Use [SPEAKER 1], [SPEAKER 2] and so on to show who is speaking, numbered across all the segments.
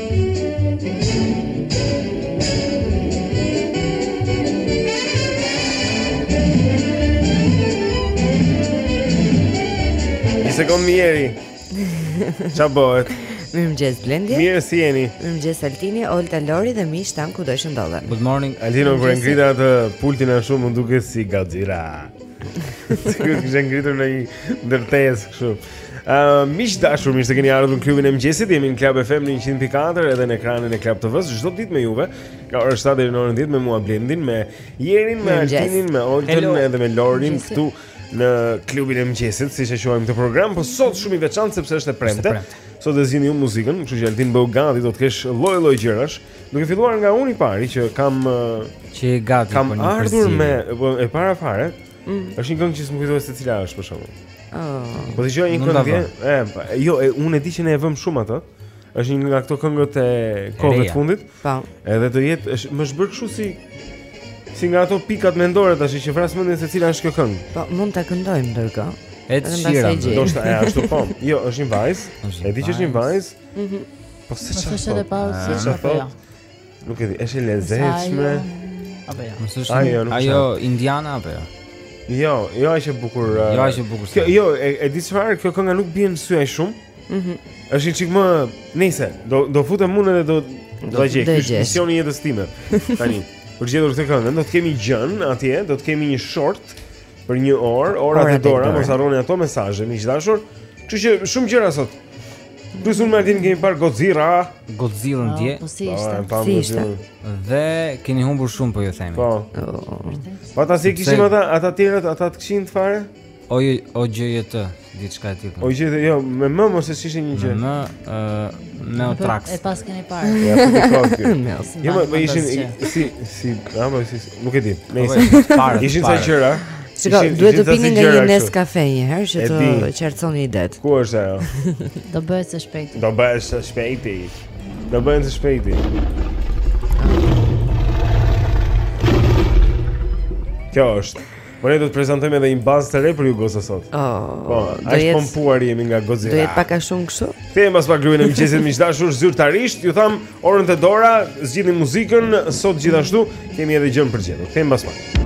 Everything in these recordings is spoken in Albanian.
[SPEAKER 1] Një sekundë Mjeri Ça bëhet?
[SPEAKER 2] Mirëmëngjes Blendi
[SPEAKER 1] Mirë si jeni
[SPEAKER 2] Mirëmëngjes Altini, Olta, Lori dhe miqtë tanë kudo që ndodhen
[SPEAKER 3] Good morning
[SPEAKER 1] Altini kur e ngrite atë pultin pak a shumë m'u duke si Godzilla Sikur kishe ngritur në një ndërtesë kështu Uh, Miq të dashur, mirë se keni ardhur në klubin e mëngjesit. Jemi në Club FM 100.4 edhe në ekranin e Club TV-s çdo ditë me juve. Nga ora 7 deri në orën 10 me mua Blendin, me Mjerin, me Altinin, me Oltën edhe me Lorin këtu në klubin e mëngjesit, siç e quajmë këtë program, por sot shumë i veçantë sepse është e premte. Sot do zgjidhni ju muzikën, kështu që Altin bëu gati, do të kesh lloj-lloj gjërash. Duke filluar nga unë i pari që kam
[SPEAKER 3] që gati
[SPEAKER 1] kam
[SPEAKER 3] po
[SPEAKER 1] ardhur me po, e para fare, Mm. Është një këngë që s'më kujtohet se cila është për shembull.
[SPEAKER 2] Oh.
[SPEAKER 1] Po dëgjoj një këngë vjen, e, po, jo, e, unë e di që ne e vëmë shumë atë. Është një nga këto këngët e kohëve të fundit.
[SPEAKER 2] Po.
[SPEAKER 1] Edhe do jetë, është më është bërë kështu si si nga ato pikat mendore tash që vras mendjen se cila është kjo këngë.
[SPEAKER 2] Po, mund ta këndojmë ndërka.
[SPEAKER 1] Ed Sheeran. Ndoshta ashtu po. Jo, është një vajzë. E di që është një vajzë.
[SPEAKER 2] Mhm.
[SPEAKER 1] Po se çfarë?
[SPEAKER 4] Po
[SPEAKER 1] se çfarë?
[SPEAKER 4] Po se
[SPEAKER 1] çfarë? Nuk e di, është e lezetshme.
[SPEAKER 4] Apo ja.
[SPEAKER 3] Mos është.
[SPEAKER 1] Ajo,
[SPEAKER 3] ajo indiana apo jo?
[SPEAKER 1] Jo, jo është e bukur.
[SPEAKER 3] Jo, uh, është e bukur.
[SPEAKER 1] Kjo jo, e, e di çfarë, kjo kënga nuk bie në sy aq shumë.
[SPEAKER 2] Mhm.
[SPEAKER 1] Mm është një çik më. Nejse, do do futem unë dhe do do ta gjej misioni i jetës time. Tani, për gjetur këtë këngë, do të kemi gjën atje, do të kemi një short për një orë, orën
[SPEAKER 2] te
[SPEAKER 1] dora, mos harroni ato mesazhe, miq të dashur. Kështu që shumë gjëra sot. Plus mbrëmë kemi parë Godzilla.
[SPEAKER 3] Godzilla
[SPEAKER 4] oh,
[SPEAKER 3] dje.
[SPEAKER 4] Po si ishte?
[SPEAKER 1] Po,
[SPEAKER 2] si
[SPEAKER 1] ishte?
[SPEAKER 3] Dhe keni humbur shumë po ju themi.
[SPEAKER 1] Po. Po ata si kishim ata, ata të tjerët, ata të kishin të fare?
[SPEAKER 3] O ju o gjëje të, diçka e tillë.
[SPEAKER 1] O gjëje, jo, me më mos e shishin një gjë.
[SPEAKER 3] Më ë me
[SPEAKER 4] Otrax. E paskeni parë.
[SPEAKER 1] Ja, po të
[SPEAKER 2] kostë.
[SPEAKER 1] Jo, më ishin si si, apo si Nuk e di. Nëse
[SPEAKER 3] para
[SPEAKER 1] ishin sa gjëra.
[SPEAKER 2] Shiko, duhet të pini nga një Nescafe një herë që të qartësoni idetë.
[SPEAKER 1] Ku është ajo?
[SPEAKER 4] Do bëhet së shpejti.
[SPEAKER 1] Do bëhet së shpejti. Do bëhet së shpejti. Kjo është. Po ne do të prezantojmë edhe një bazë të re për ju gozë sot.
[SPEAKER 2] Oh,
[SPEAKER 1] po,
[SPEAKER 2] të
[SPEAKER 1] pompuar jemi nga Godzilla.
[SPEAKER 2] Do jetë pak a shumë kështu?
[SPEAKER 1] Kthehemi pas pak klubin e mëngjesit miq të dashur zyrtarisht. Ju thamë orën te dora, zgjidhni muzikën sot gjithashtu. Kemi edhe gjën për gjetur. Kthehemi pas pak.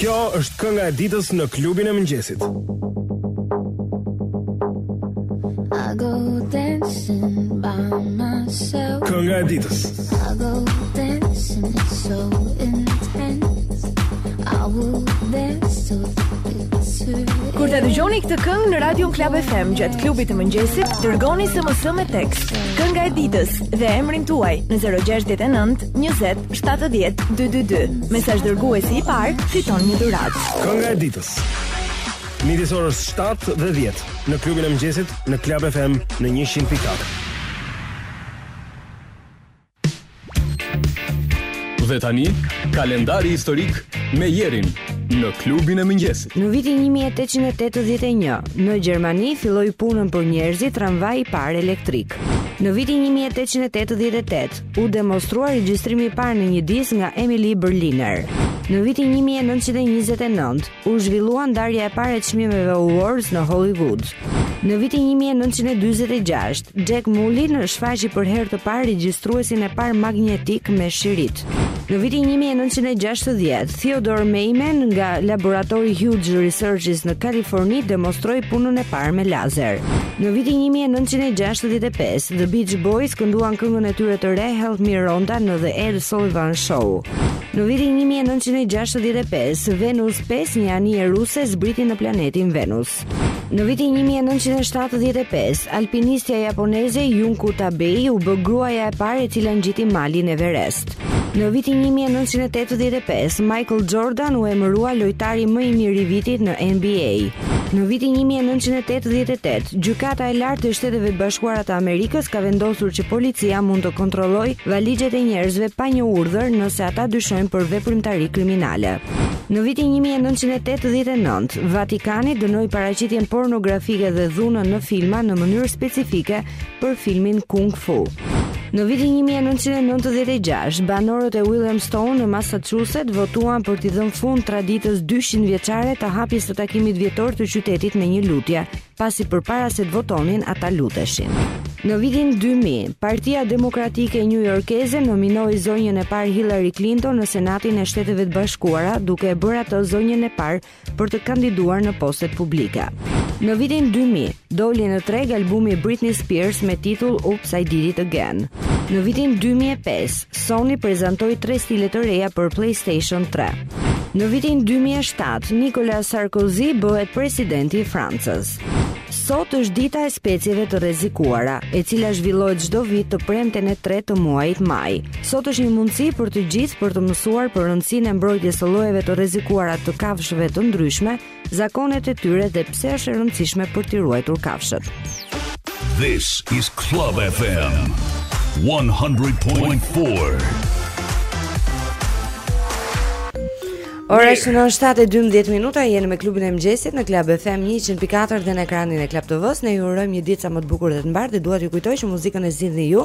[SPEAKER 1] Kjo është kënga e ditës në klubin e mëngjesit. Kënga e ditës.
[SPEAKER 5] Kur ta dëgjoni këtë këngë në Radio Klab FM gjatë klubit të mëngjesit, dërgoni SMS me tekst Kënga e ditës dhe emrin tuaj në 069 20 70 222. Mesazh dërguesi i parë fiton një dhuratë.
[SPEAKER 1] Kënga e ditës. Midis orës 7 dhe 10 në klubin e mëngjesit në Club FM në 100.4.
[SPEAKER 6] Dhe tani, kalendari historik me Jerin në klubin e mëngjesit.
[SPEAKER 2] Në vitin 1881, në Gjermani filloi punën për njerëzit tramvaj i parë elektrik. Në vitin 1888, U demonstrua regjistrimi i parë në një disk nga Emily Berliner. Në vitin 1929, u zhvillua ndarja e parë e çmimeve Awards në Hollywood. Në vitin 1946, Jack Mullin shfaqi për herë të parë regjistruesin e parë magnetik me shirit. Në vitin një mijë e nëntëqind e gjashtëdhjetë, Theodore Maiman nga laboratori Hughes Researches në Kaliforni demonstroi punën e parë me lazer. Në vitin një mijë e nëntëqind e gjashtëdhjetë e pesë, The Beach Boys kënduan këngën e tyre të re Help Me Rhonda në The Ed Sullivan Show. Në vitin një mijë e nëntëqind e gjashtëdhjetë e pesë, Venus pesë, një anije ruse, zbriti në planetin Venus. Në vitin 1975, alpinistja japoneze Junko Tabei u bë gruaja e parë e cila ngjiti malin Everest. Në vitin 1985, Michael Jordan u emërua lojtari më i mirë i vitit në NBA. Në vitin 1988, Gjykata e Lartë e Shteteve të Bashkuara të Amerikës ka vendosur që policia mund të kontrollojë valixhet e njerëzve pa një urdhër nëse ata dyshojnë për veprimtari kriminale. Në vitin 1989, Vatikani dënoi paraqitjen pornografike dhe dhunën në filma në mënyrë specifike për filmin Kung Fu. Në vitin 1996, banorët e Williamstown në Massachusetts votuan për t'i dhënë fund traditës 200 vjeçare të hapjes së takimit vjetor të qytetit me një lutje, pasi përpara se të votonin ata luteshin. Në vitin 2000, Partia Demokratike njujorkeze nominoi zonjën e parë Hillary Clinton në Senatin e Shteteve të Bashkuara, duke e bërë atë zonjën e parë për të kandiduar në postet publike. Në vitin 2000, doli në treg albumi i Britney Spears me titull Oops I Did It Again. Në vitin 2005, Sony prezantoi tre stile të reja për PlayStation 3. Në vitin 2007, Nicolas Sarkozy bëhet presidenti i Francës. Sot është dita e specieve të rrezikuara, e cila zhvillohet çdo vit të premten e tretë të muajit maj. Sot është një mundësi për të gjithë për të mësuar për rëndësinë e mbrojtjes së llojeve të rrezikuara të kafshëve të ndryshme, zakonet e tyre dhe pse është e rëndësishme për t'i ruajtur kafshët.
[SPEAKER 7] This is Club FM 100.4.
[SPEAKER 2] Ora është në 7:12 minuta, jeni me klubin e mëngjesit në Club FM 104 dhe në ekranin e Club TV-s. Ne ju urojmë një ditë sa më të bukur dhe të mbarë. Dhe dua t'ju kujtoj që muzikën e zgjidhni ju,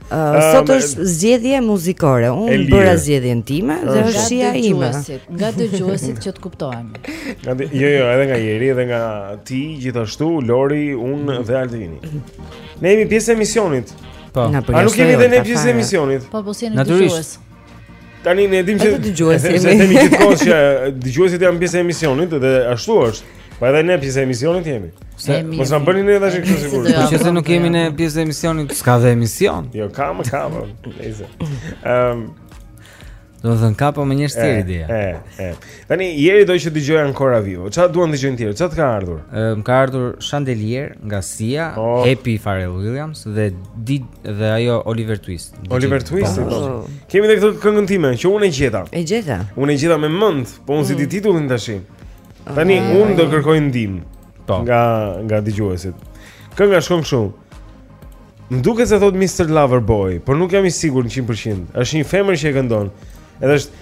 [SPEAKER 1] Uh,
[SPEAKER 2] sot është zgjedhje muzikore. Unë bëra zgjedhjen time dhe
[SPEAKER 1] është
[SPEAKER 2] shija ime.
[SPEAKER 4] Nga dëgjuesit që të kuptohemi.
[SPEAKER 1] Nga jo jo, edhe nga Jeri, edhe nga ti gjithashtu, Lori, unë dhe Altini. Ne jemi pjesë e emisionit.
[SPEAKER 3] Po.
[SPEAKER 1] A nuk jemi dhe ne pjesë e emisionit?
[SPEAKER 4] Po, po si jeni dëgjues.
[SPEAKER 1] Tani ne
[SPEAKER 2] dimë
[SPEAKER 1] se dëgjuesit
[SPEAKER 2] jemi.
[SPEAKER 1] Ne dimë gjithkohë se dëgjuesit janë pjesë e emisionit dhe ashtu është. Po edhe ne pjesë e emisionit jemi.
[SPEAKER 3] Se
[SPEAKER 1] mos na bëni ne tash kështu
[SPEAKER 4] sikur.
[SPEAKER 3] Po që se nuk jemi
[SPEAKER 4] ne
[SPEAKER 3] pjesë e emisionit, s'ka dhe emision.
[SPEAKER 1] Jo, ka, ka. Ejse. Ehm.
[SPEAKER 3] Domethënë kape menjëherë idenë.
[SPEAKER 1] E, e. Tani Jeri do që të dëgjojë Ancora vivo. Ça duan të dëgjojnë tjerë? Ça të ka ardhur?
[SPEAKER 3] Ëm ka ardhur Chandelier nga Sia,
[SPEAKER 1] oh.
[SPEAKER 3] Happy Pharrell Williams dhe di dhe ajo Oliver Twist. DJ Oliver
[SPEAKER 1] Twist.
[SPEAKER 3] Po.
[SPEAKER 1] Oh. Kemi edhe këtë këngën time që unë e gjeta.
[SPEAKER 2] E gjeta.
[SPEAKER 1] Unë e gjeta me mend, po unë
[SPEAKER 2] s'ia
[SPEAKER 1] di mm. titullin tash. Tani okay. unë do kërkoj ndihmë.
[SPEAKER 3] Po.
[SPEAKER 1] Nga nga dëgjuesit. Kënga shkon kështu. Më duket se thotë Mr Loverboy, por nuk jam i sigurt 100%. Është një femër që e këndon. Edhe është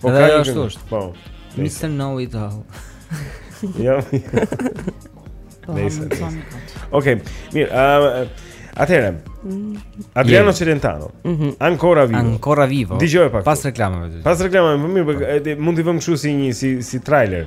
[SPEAKER 1] Po ka një
[SPEAKER 3] ashtu është.
[SPEAKER 1] Po.
[SPEAKER 3] Mr. Know It All.
[SPEAKER 1] Jo.
[SPEAKER 4] Po,
[SPEAKER 1] Nëse. Okej, mirë. Ëm Atëherë. Mm. Adriano Celentano. Mhm. Ancora vivo.
[SPEAKER 3] Ancora vivo.
[SPEAKER 1] Dije pak.
[SPEAKER 3] Pas reklamave.
[SPEAKER 1] Pas reklamave, po mirë, mund t'i vëmë kështu si një si si trailer.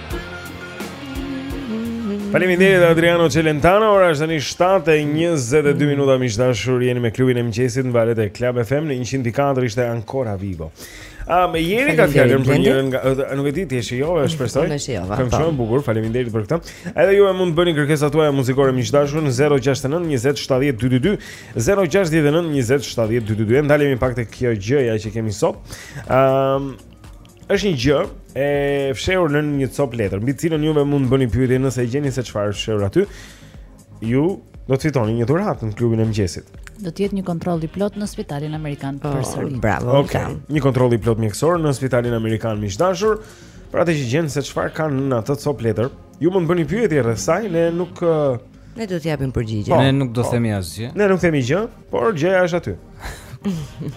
[SPEAKER 1] Faleminderit Adriano Celentano. Ora është tani 7:22 minuta miq të dashur. Jeni me klubin e mëngjesit në valët e Club FM në 104 ishte Ancora Vivo. A me jeri ka fjalën për njërin nga nuk e di ti është
[SPEAKER 2] jo, e shpresoj.
[SPEAKER 1] Kam
[SPEAKER 2] po.
[SPEAKER 1] shumë bukur, faleminderit për këtë. Edhe ju mund të bëni kërkesat tuaja muzikore miq të dashur në 069 20 70 222, 069 20 70 222. Ndalemi pak te kjo gjëja që kemi sot. Ëm um, është një gjë e fshehur në një copë letër, mbi të cilën juve mund të bëni pyetje nëse e gjeni se çfarë është fshehur aty. Ju do të fitoni një dhuratë në klubin e mëngjesit.
[SPEAKER 4] Do të jetë një kontroll i plotë në spitalin amerikan
[SPEAKER 2] oh,
[SPEAKER 4] përsëri.
[SPEAKER 2] Bravo.
[SPEAKER 1] Okej. Okay. Një kontroll i plotë mjekësor në spitalin amerikan miq të dashur. Për atë që gjen se çfarë kanë në atë copë letër, ju mund të bëni pyetje rreth saj, ne nuk
[SPEAKER 2] ne do të japim përgjigje.
[SPEAKER 1] Po,
[SPEAKER 3] ne nuk do të po. themi asgjë.
[SPEAKER 1] Ne nuk themi gjë, por gjëja është aty.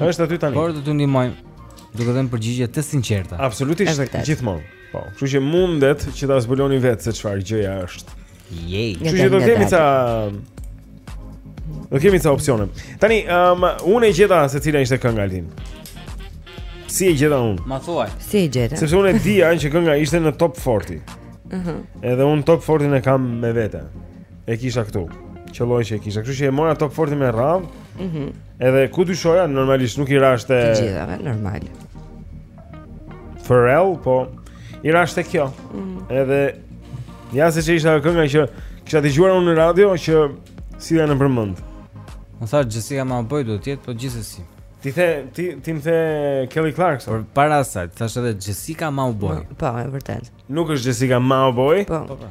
[SPEAKER 1] Është aty tani.
[SPEAKER 3] Por do t'ju ndihmojmë. duke dhënë përgjigje të sinqerta.
[SPEAKER 1] Absolutisht, gjithmonë. Po, kështu që mundet që ta zbuloni vetë se çfarë gjëja është.
[SPEAKER 3] Jej.
[SPEAKER 1] Kështu që do
[SPEAKER 2] të
[SPEAKER 1] kemi ca Do kemi ca opsione. Tani, um, unë e gjeta se cila ishte kënga Altin. Si e gjeta unë?
[SPEAKER 3] Ma thuaj.
[SPEAKER 2] Si e gjeta?
[SPEAKER 1] Sepse unë e dija që kënga ishte në top 40.
[SPEAKER 2] Mhm.
[SPEAKER 1] Uh Edhe unë top 40-n e kam me vete. E kisha këtu. Qëlloi që e kisha. Kështu që e mora top 40 me radhë.
[SPEAKER 2] Mhm.
[SPEAKER 1] Uh Edhe ku dyshoja normalisht nuk i rashë
[SPEAKER 2] të gjithave normal.
[SPEAKER 1] Pharrell po i rashte kjo.
[SPEAKER 2] Mm.
[SPEAKER 1] Edhe ja se ç'ishte kënga që kisha dëgjuar unë në radio që s'e dija përmendsh.
[SPEAKER 3] Unë thashë Jessica Mauboy do të jetë po gjithsesi.
[SPEAKER 1] Ti the ti ti më the Kelly Clarkson.
[SPEAKER 3] Por para asaj, thashë edhe Jessica Mauboy.
[SPEAKER 2] Po, e vërtetë.
[SPEAKER 1] Nuk është Jessica Mauboy.
[SPEAKER 3] Po. po,
[SPEAKER 1] po.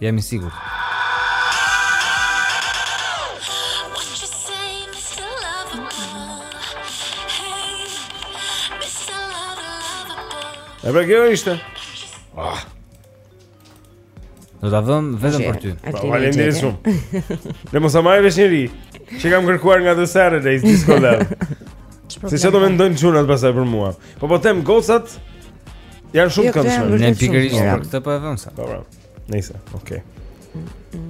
[SPEAKER 3] Jam i sigurt.
[SPEAKER 1] E pra kjo ishte ah.
[SPEAKER 3] Do ta vëmë vetëm për ty
[SPEAKER 1] pra, faleminderit shumë Dhe mos ta marrë vesh njeri Që kam kërkuar nga The Saturdays Disco Love Se ç'do mendojnë çunat pasaj për mua Po po them gocat Janë shumë
[SPEAKER 2] jo, të
[SPEAKER 1] këndshme
[SPEAKER 3] Ne pikërisht për këtë po e vëmë sa
[SPEAKER 1] Po pra Nice, okay.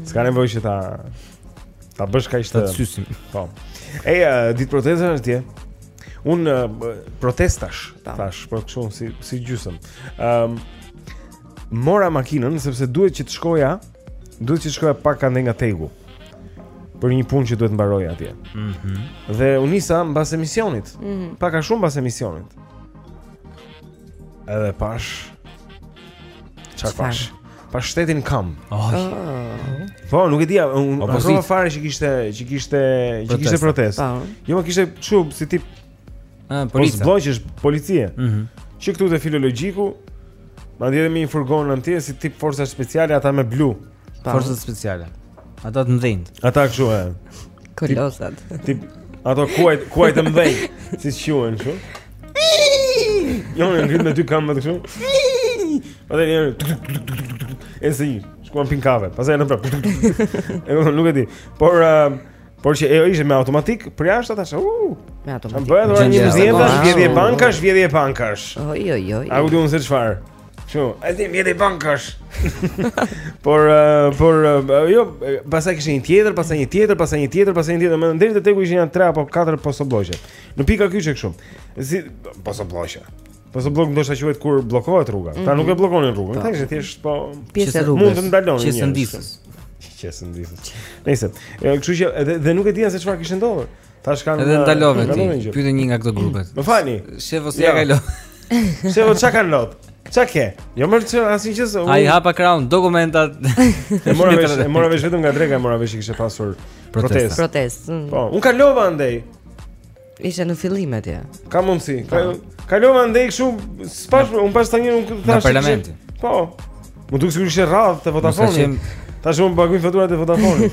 [SPEAKER 1] S'ka nevojë ta ta bësh kaq të
[SPEAKER 3] sysim.
[SPEAKER 1] Po. Ej, uh, ditë protestash dje. Un uh, protestash,
[SPEAKER 2] po.
[SPEAKER 1] thashë, por kështu si si gjysëm. Ëm um, mora makinën sepse duhet që të shkoja, duhet që të shkoja pak andej nga TEG-u. Për një punë që duhet të mbaroja atje.
[SPEAKER 3] Mhm.
[SPEAKER 1] Mm dhe u nisa mbas emisionit.
[SPEAKER 2] Mm -hmm.
[SPEAKER 1] Pak a shumë mbas emisionit. Edhe pashë Çfarë pashë? Pashë shtetin në
[SPEAKER 3] këmbë. Oh.
[SPEAKER 1] Po, nuk e dija, unë harrova fare që kishte, që kishte, që kishte protestë.
[SPEAKER 2] Po.
[SPEAKER 1] Jo, më kishte çu si tip.
[SPEAKER 3] Ah,
[SPEAKER 1] po
[SPEAKER 3] policia.
[SPEAKER 1] Po zgjojësh policie.
[SPEAKER 3] Mhm.
[SPEAKER 1] Mm që këtu te filologjiku, madje me një furgon atje si tip forca speciale ata me blu.
[SPEAKER 3] Forca speciale. Ata të mëdhenjtë.
[SPEAKER 1] Ata kështu e.
[SPEAKER 2] Kolosat.
[SPEAKER 1] Ti ato kuajt kuajt të mëdhenj, si quhen kështu? Jo, ngrit me dy këmbë kështu. Atë janë. E se shkuan pinë kafe, pastaj erdhën prap. E nuk e di. Por uh, Por që ajo ishte me automatik, për jashtë tash. Uh,
[SPEAKER 2] me automatik.
[SPEAKER 1] Bëhet një
[SPEAKER 2] vjedhje,
[SPEAKER 1] vjedhje bankash, vjedhje bankash.
[SPEAKER 2] Oj oj oj.
[SPEAKER 1] A u di se çfarë? Shu, e di vjedhje bankash Por, uh, por, uh, jo, pastaj kishte një tjetër, pastaj një tjetër, pastaj një tjetër, pastaj një tjetër Më ndërë të teku ishin janë tre apo katër postoblloqe Në pika kyçe kështu si, Postoblloqe Postoblloqe më do shta quhet kur bllokohet rruga mm -hmm. Ata nuk e mhm. bllokonin rrugën Ata kështu thjesht po
[SPEAKER 2] Pjesë rrugës
[SPEAKER 1] Mund të ndalonin njerëz Qesë
[SPEAKER 3] ndisës
[SPEAKER 1] Qesë ndisës Nejse, kështu që dhe, dhe nuk e dija se çfarë kishte ndodhur Tash kanë
[SPEAKER 3] Edhe ndalove ti. Pyetën një nga këto grupe.
[SPEAKER 1] Më falni.
[SPEAKER 3] Shefo
[SPEAKER 1] si
[SPEAKER 3] ja jo.
[SPEAKER 1] kalo. Shefo çka kanë lot? Çka ke? Jo më të asnjë gjë.
[SPEAKER 3] Ai hapa krahun dokumentat.
[SPEAKER 1] E mora vesh, e mora vesh vetëm nga dreka, e mora vesh që kishte pasur protestë.
[SPEAKER 2] Protestë. Mm.
[SPEAKER 1] Po, un kalova andej.
[SPEAKER 2] Isha në fillim atje.
[SPEAKER 1] Ka mundsi. Po. Kalova andej kështu, s'pashë unë pastaj unë
[SPEAKER 3] thashë.
[SPEAKER 1] Në
[SPEAKER 3] parlament.
[SPEAKER 1] Po. M'u duk sikur ishte radhë te Vodafone. Tash unë paguaj faturat e Vodafone.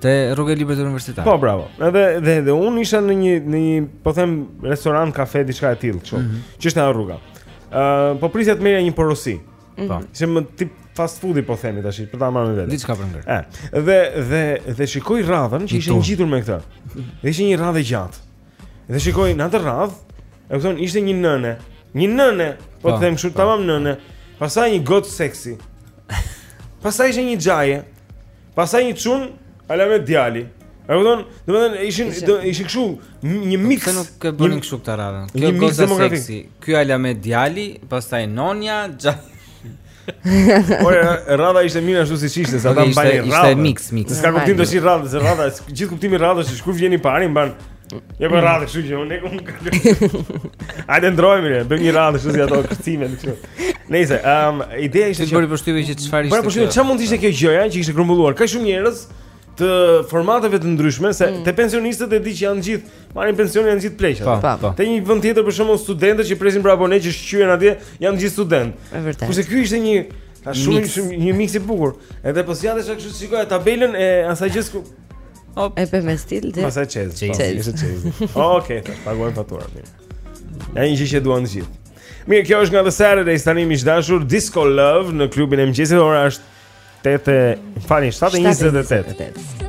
[SPEAKER 1] Te rruga
[SPEAKER 3] e librit universitar.
[SPEAKER 1] Po bravo. Edhe dhe dhe unë isha në një në një po them restorant, kafe diçka e tillë kështu. Mm -hmm. Që është në rrugë. Ë uh, po prisja të merrja një porosi. Mhm.
[SPEAKER 3] Po.
[SPEAKER 1] Mm -hmm. Si më tip fast foodi po themi tash, për ta marrë me vete.
[SPEAKER 3] Diçka për ngrënë.
[SPEAKER 1] Ë. Dhe dhe dhe shikoj radhën që ishte ngjitur me këtë. Dhe ishte një radhë e gjatë. Dhe shikoj në atë radhë, e kupton, ishte një nënë. Një nënë, po të po, them kështu
[SPEAKER 3] po.
[SPEAKER 1] tamam nënë. Pastaj një gocë sexy. Pastaj ishte një xhaje. Pastaj një çun, alamet djali. E kupton? Domethënë ishin do ishin kështu një miks.
[SPEAKER 3] Po nuk e bënin kështu këta
[SPEAKER 1] radha.
[SPEAKER 3] Kjo
[SPEAKER 1] goca
[SPEAKER 3] seksi. Ky alamet djali, pastaj nonia, xhaja.
[SPEAKER 1] Po radha ishte mirë ashtu siç ishte, sa
[SPEAKER 3] ta mbanin
[SPEAKER 1] radha.
[SPEAKER 3] Ishte miks, miks.
[SPEAKER 1] S'ka kuptim të zësh radha, se radha, gjithë kuptimi i radhës është kur vjen i pari, mban Ja po radhë kështu që unë kam kaloj. Hajde ndrojmë ne, bëjmë një radhë kështu si ato kërcime kështu. Nejse, ehm, um, ideja ishte që
[SPEAKER 3] bëri përshtypje që çfarë ishte.
[SPEAKER 1] Bëri përshtypje çfarë mund të ishte kjo gjëja që kishte grumbulluar kaq shumë njerëz të formateve të ndryshme se mm. te pensionistët e di që janë gjithë marrin pension janë gjithë pleq.
[SPEAKER 3] Po,
[SPEAKER 2] po,
[SPEAKER 3] po.
[SPEAKER 1] Te një vend tjetër për shembull studentët që presin për abone që shqyhen atje janë gjithë studentë.
[SPEAKER 2] Është vërtet.
[SPEAKER 1] Kurse ky ishte një kaq shumë një mix i bukur. Edhe po zgjatesha kështu shikoj tabelën e asaj gjë Op.
[SPEAKER 2] E pe me stil dhe
[SPEAKER 1] Pastaj CEZ CEZ po,
[SPEAKER 2] CEZ
[SPEAKER 1] CEZ Oke, okay, të paguajmë fatura mirë Ja një gjë që duan të gjithë Mirë, kjo është nga The Saturdays tani miq të dashur Disco Love në klubin e mëngjesit Ora është 8
[SPEAKER 8] e... Falni, 7 e 28 7 e 28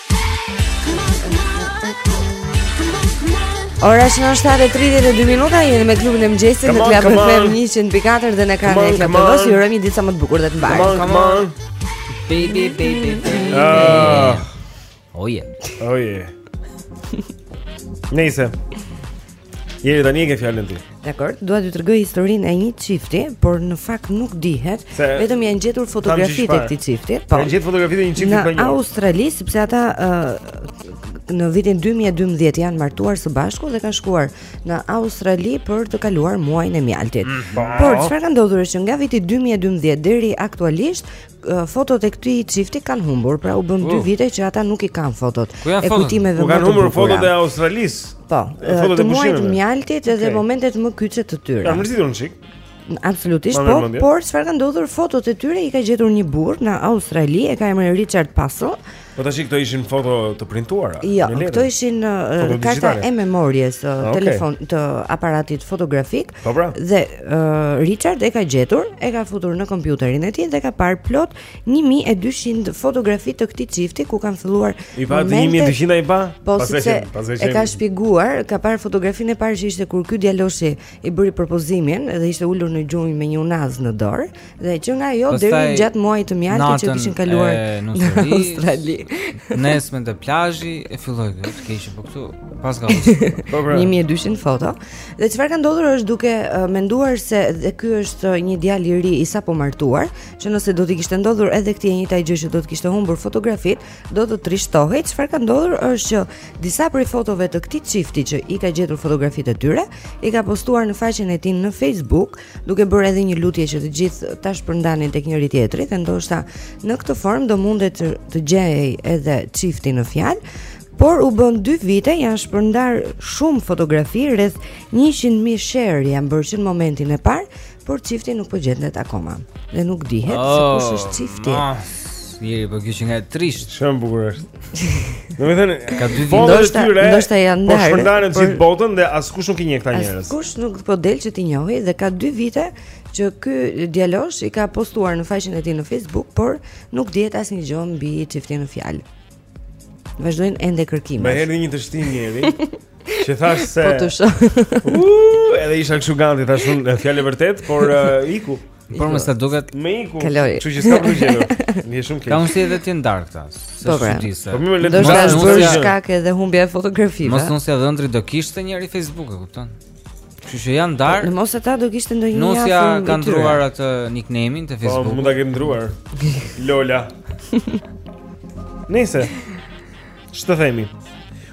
[SPEAKER 2] Ora shënon 7:32 minuta, jeni me klubin e mëngjesit në Club FM 100.4 dhe në ekranin e Club TV-s, ju urojmë një ditë sa më të bukur dhe të mbarë.
[SPEAKER 1] Come on, come on.
[SPEAKER 3] Baby, baby, baby.
[SPEAKER 1] Ah.
[SPEAKER 3] Oh yeah.
[SPEAKER 1] Oh yeah. Nice. Jeri, tani e ke fjalën ti.
[SPEAKER 2] Dakord, dua t'ju tregoj historinë e një çifti, por në fakt nuk dihet,
[SPEAKER 1] Se
[SPEAKER 2] vetëm janë gjetur fotografitë e
[SPEAKER 1] çfarë?
[SPEAKER 2] këtij çifti.
[SPEAKER 1] Po. Kanë gjetë fotografitë e një çifti
[SPEAKER 2] Në
[SPEAKER 1] spanjoll.
[SPEAKER 2] Australi, sepse ata ë, në vitin 2012 janë martuar së bashku dhe kanë shkuar në Australi për të kaluar muajin e mjaltit. Por çfarë ka ndodhur është që nga viti 2012 deri aktualisht fotot e këtij çifti kanë humbur, pra u bënë 2
[SPEAKER 1] uh.
[SPEAKER 2] vite që ata nuk i kanë fotot e kujtimeve më të bukura.
[SPEAKER 1] Kanë humbur fotot e Australisë.
[SPEAKER 2] Po, të muajit
[SPEAKER 1] të
[SPEAKER 2] mjaltit edhe
[SPEAKER 1] okay.
[SPEAKER 2] momentet më kyçe të tyre.
[SPEAKER 1] Janë mërzitur një çik.
[SPEAKER 2] Absolutisht po, por çfarë ka ndodhur fotot e tyre i ka gjetur një burrë në Australi, e ka emrin Richard Paso
[SPEAKER 1] Po tash këto ishin foto të printuara.
[SPEAKER 2] Jo, këto ishin uh, karta e memories
[SPEAKER 1] të okay.
[SPEAKER 2] telefon të aparatit fotografik.
[SPEAKER 1] Po pra.
[SPEAKER 2] Dhe uh, Richard e ka gjetur, e ka futur në kompjuterin e tij dhe ka parë plot 1200 fotografi të këtij çifti ku kanë filluar
[SPEAKER 1] I pa 1200 ai pa?
[SPEAKER 2] Po sepse e ka shpjeguar, ka parë fotografinë e parë që ishte kur ky djaloshi i bëri propozimin dhe ishte ulur në gjunjë me një unazë në dorë. Dhe që nga ajo
[SPEAKER 3] Pastaj,
[SPEAKER 2] deri gjatë muajit të mjaltit që kishin kaluar në Australi.
[SPEAKER 3] Nesme të plazhi e filloi të keqë po këtu pas ka.
[SPEAKER 1] Po pra.
[SPEAKER 2] 1200 foto. Dhe çfarë ka ndodhur është duke uh, menduar se dhe ky është një djalë i ri i sapo martuar, që nëse do t'i kishte ndodhur edhe këtij e njëjta gjë që do të kishte humbur fotografitë, do të trishtohej. Çfarë ka ndodhur është që disa prej fotove të këtij çifti që i ka gjetur fotografitë e tyre, i ka postuar në faqen e tij në Facebook duke bërë edhe një lutje që të gjithë ta shpërndanin tek njëri tjetri, dhe ndoshta në këtë formë do mundet të, të gjehej edhe çifti në fjalë. Por u bënë 2 vite janë shpërndarë shumë fotografi rreth 100.000 share janë bërë që në momentin e parë, por çifti nuk po gjendet akoma dhe nuk dihet oh, se kush është çifti.
[SPEAKER 3] Mirë, po kjo qenka e trishtë
[SPEAKER 1] Shumë bukur është Domethënë
[SPEAKER 3] Ka dy
[SPEAKER 1] po dhe
[SPEAKER 2] të
[SPEAKER 1] tyre
[SPEAKER 2] Ndoshta janë
[SPEAKER 1] po
[SPEAKER 2] ndarë
[SPEAKER 1] Po
[SPEAKER 2] shpërndahen
[SPEAKER 1] gjithë botën dhe askush nuk i njeh këta njerëz
[SPEAKER 2] Askush nuk po del që t'i njohë Dhe ka dy vite që ky djalosh i ka postuar në faqen e tij në Facebook Por nuk dihet asnjë gjë mbi çiftin në fjalë Vazhdojnë ende kërkimet Më
[SPEAKER 1] erdhi një të shti njeri Që thashë se
[SPEAKER 2] Po të shoh
[SPEAKER 1] Edhe isha kështu gandhi Thashë unë fjalë e vërtetë Por uh, iku
[SPEAKER 3] Por më sa duket,
[SPEAKER 1] më iku. Kështu që s'ka për gjë. Më vjen shumë keq.
[SPEAKER 3] Kam si ide të jenë ndar këta.
[SPEAKER 2] Po pra.
[SPEAKER 1] Po mund të
[SPEAKER 3] jetë
[SPEAKER 2] bërë shkak edhe humbja e fotografive.
[SPEAKER 3] Mos nuse dhëndri do kishte njëri Facebook, e kupton? Kështu që janë ndar.
[SPEAKER 2] Në mos ata do kishte ndonjë
[SPEAKER 3] afër.
[SPEAKER 2] Nusja
[SPEAKER 3] ka ndruar atë nickname-in te
[SPEAKER 1] po,
[SPEAKER 3] Facebook.
[SPEAKER 1] Po mund ta ketë ndruar. Lola. Nëse. Ç'të themi?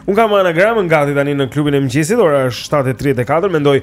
[SPEAKER 1] Un kam anagramën gati tani në klubin e mëngjesit, ora është 7:34, mendoj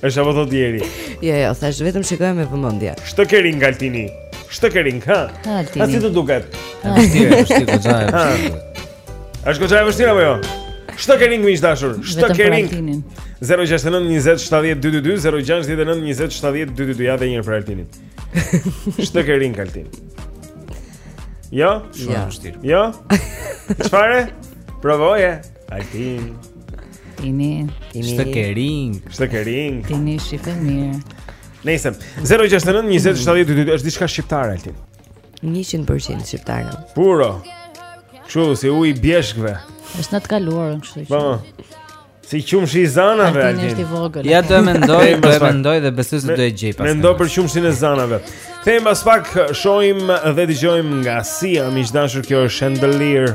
[SPEAKER 1] Ç'është apo thotë Jeri?
[SPEAKER 2] Jo, jo, thash vetëm shikoj me vëmendje.
[SPEAKER 1] Shtëkerin Galtini. Shtëkerin, ha.
[SPEAKER 4] Galtini.
[SPEAKER 1] A si të duket?
[SPEAKER 3] Është është goxha.
[SPEAKER 1] Është goxha e vështirë apo jo? Shtëkerin
[SPEAKER 4] më i
[SPEAKER 1] dashur.
[SPEAKER 4] Shtëkerin.
[SPEAKER 1] 069 20 70 222 069 20 70 222 ja dhe një për Altinin. Shtëkerin Galtini. Jo?
[SPEAKER 3] Shumë vështirë.
[SPEAKER 1] Jo? Çfarë? Provoje. Altin.
[SPEAKER 4] Tini.
[SPEAKER 2] Tini.
[SPEAKER 3] Stekering.
[SPEAKER 1] Stekering.
[SPEAKER 4] Tini shife mirë.
[SPEAKER 1] Nëse 069 20 70 222 është diçka shqiptare Altin.
[SPEAKER 2] 100% shqiptare.
[SPEAKER 1] Puro. Kështu si uji i bjeshkëve.
[SPEAKER 4] Është në të kaluarën kështu që.
[SPEAKER 1] Po. Si qumshi i zanave Altin.
[SPEAKER 3] Ja do mendoj, do mendoj dhe besoj se do e gjej pastaj.
[SPEAKER 1] Mendo për qumshin e zanave. Kthehemi pas pak, shohim dhe dëgjojmë nga Sia, miq të dashur, kjo është Chandelier.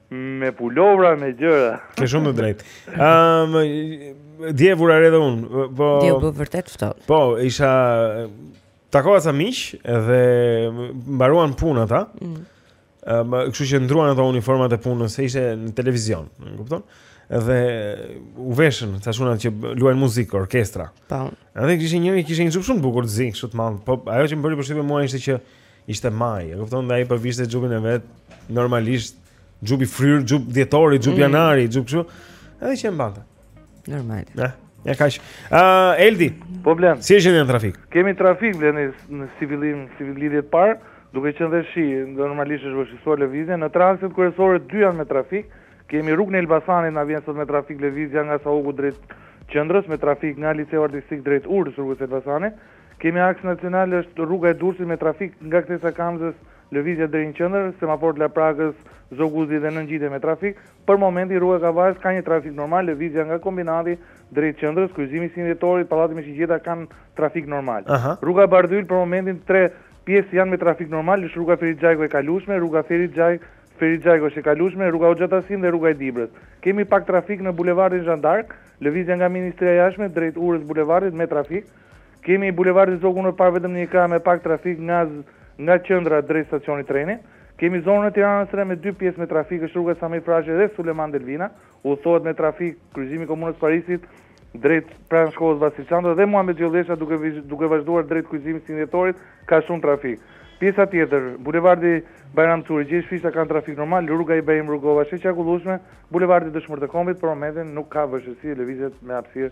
[SPEAKER 8] Me
[SPEAKER 9] pulovra me gjëra.
[SPEAKER 1] Ke shumë të drejtë. Ëm um, dje vura re edhe unë. Po
[SPEAKER 2] Dje u bë vërtet ftohtë.
[SPEAKER 1] Po, isha takova sa miq dhe mbaruan punën ata. Mm. Ëm um, kështu që ndruan ato uniformat e punës, se ishte në televizion, e kupton? Dhe u veshën, ca çuna që luajn muzikë, orkestra.
[SPEAKER 2] Po.
[SPEAKER 1] Edhe kishte njëri, kishte një xhup shumë bukur të zi, kështu të madh. Po ajo që më bëri përshtypje mua ishte që Ishte maj, e kupton dhe ai po vishte xhupin e vet normalisht, xhup i fryr, xhup dhjetori, xhup
[SPEAKER 2] mm.
[SPEAKER 1] janari, xhup kështu. Edhe që e mbante.
[SPEAKER 2] Normal.
[SPEAKER 1] Ja, ja kaq. Ë, uh, Eldi.
[SPEAKER 9] Po Blendi.
[SPEAKER 1] Si është me trafik?
[SPEAKER 9] Kemi trafik Blendi në cilin, në këtë lidhje të parë, duke qenë dhe shi, normalisht është vështirësuar lëvizja në akset kryesore të dy janë me trafik. Kemi rrugën e Elbasanit na vjen sot me trafik lëvizja nga Sauku drejt qendrës me trafik nga Liceu Artistik drejt Urës së rrugës së Elbasanit. Kemi aks nacional është rruga e Durrësit me trafik nga kthesa e Kamzës lëvizja deri në qendër, semaforët e Laprakës, Zogu i Zi dhe në ngjitje me trafik. Për momentin rruga e Kavajës ka një trafik normal, lëvizja nga Kombinati drejt qendrës, kryqëzimi i 21 Dhjetorit, Pallati me Shigjeta kanë trafik normal. Rruga Bardhyl për momentin tre pjesë janë me trafik normal, është rruga Ferit Xhajko e kalueshme, rruga Ferit Xhajk, Ferit Xhajko është e kalueshme, rruga Hoxha Tasim dhe rruga e Dibrës. Kemi pak trafik në bulevardin Zhandark, lëvizja nga Ministria e Jashtme drejt urës së bulevardit me trafik. Kemi bulevardin Zogu i Parë vetëm në një krah me pak trafik nga nga qendra drejt stacionit trenit. Kemi zonën e Tiranës së Re me dy pjesë me trafik është rruga Sami Frashëri dhe Sulejman Delvina, udhëtohet me trafik kryqëzimi i komunës Parisit drejt pranë shkollës Vasil Shanto dhe Muhamet Gjollesha duke duke vazhduar drejt kryqëzimit të Dhjetorit ka shumë trafik. Pjesa tjetër, bulevardi Bajram Curri, Gjergj Fishta kanë trafik normal, rruga Ibrahim Rugova është e qarkullueshme, bulevardi Dëshmorët e Kombit për momentin nuk ka vështirësi lëvizet me hapësirë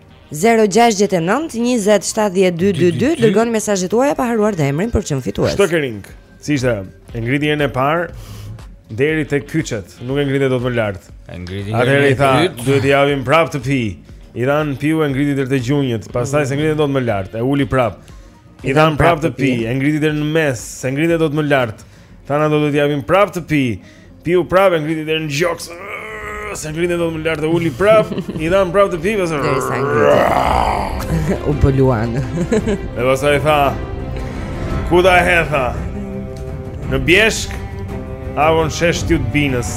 [SPEAKER 2] 069 20 70 222 dërgoni mesazhet tuaja pa harruar dhe emrin për të qenë fitues.
[SPEAKER 1] Shtokering, si ishte? E ngriti herën e parë deri te kyçet, nuk e ngriti dot më lart.
[SPEAKER 3] E ngriti.
[SPEAKER 1] Atëherë i tha, duhet t'i japim prap të pijë. I dhanë piu e ngriti deri te gjunjët, pastaj s'e ngriti dot më lart, e uli prap. I dhanë prap të pijë, e ngriti deri në mes, s'e ngriti dot më lart. Thanë duhet t'i japim prap të pijë Piu prap e ngriti deri në gjoks S'e ngriti dot më lart e uli prap I dhanë prap të pijë Dhe
[SPEAKER 2] sa ngriti U pëlluan
[SPEAKER 1] Dhe vësa i tha Ku da he tha Në bjeshk Avon shesh t'ju t'binës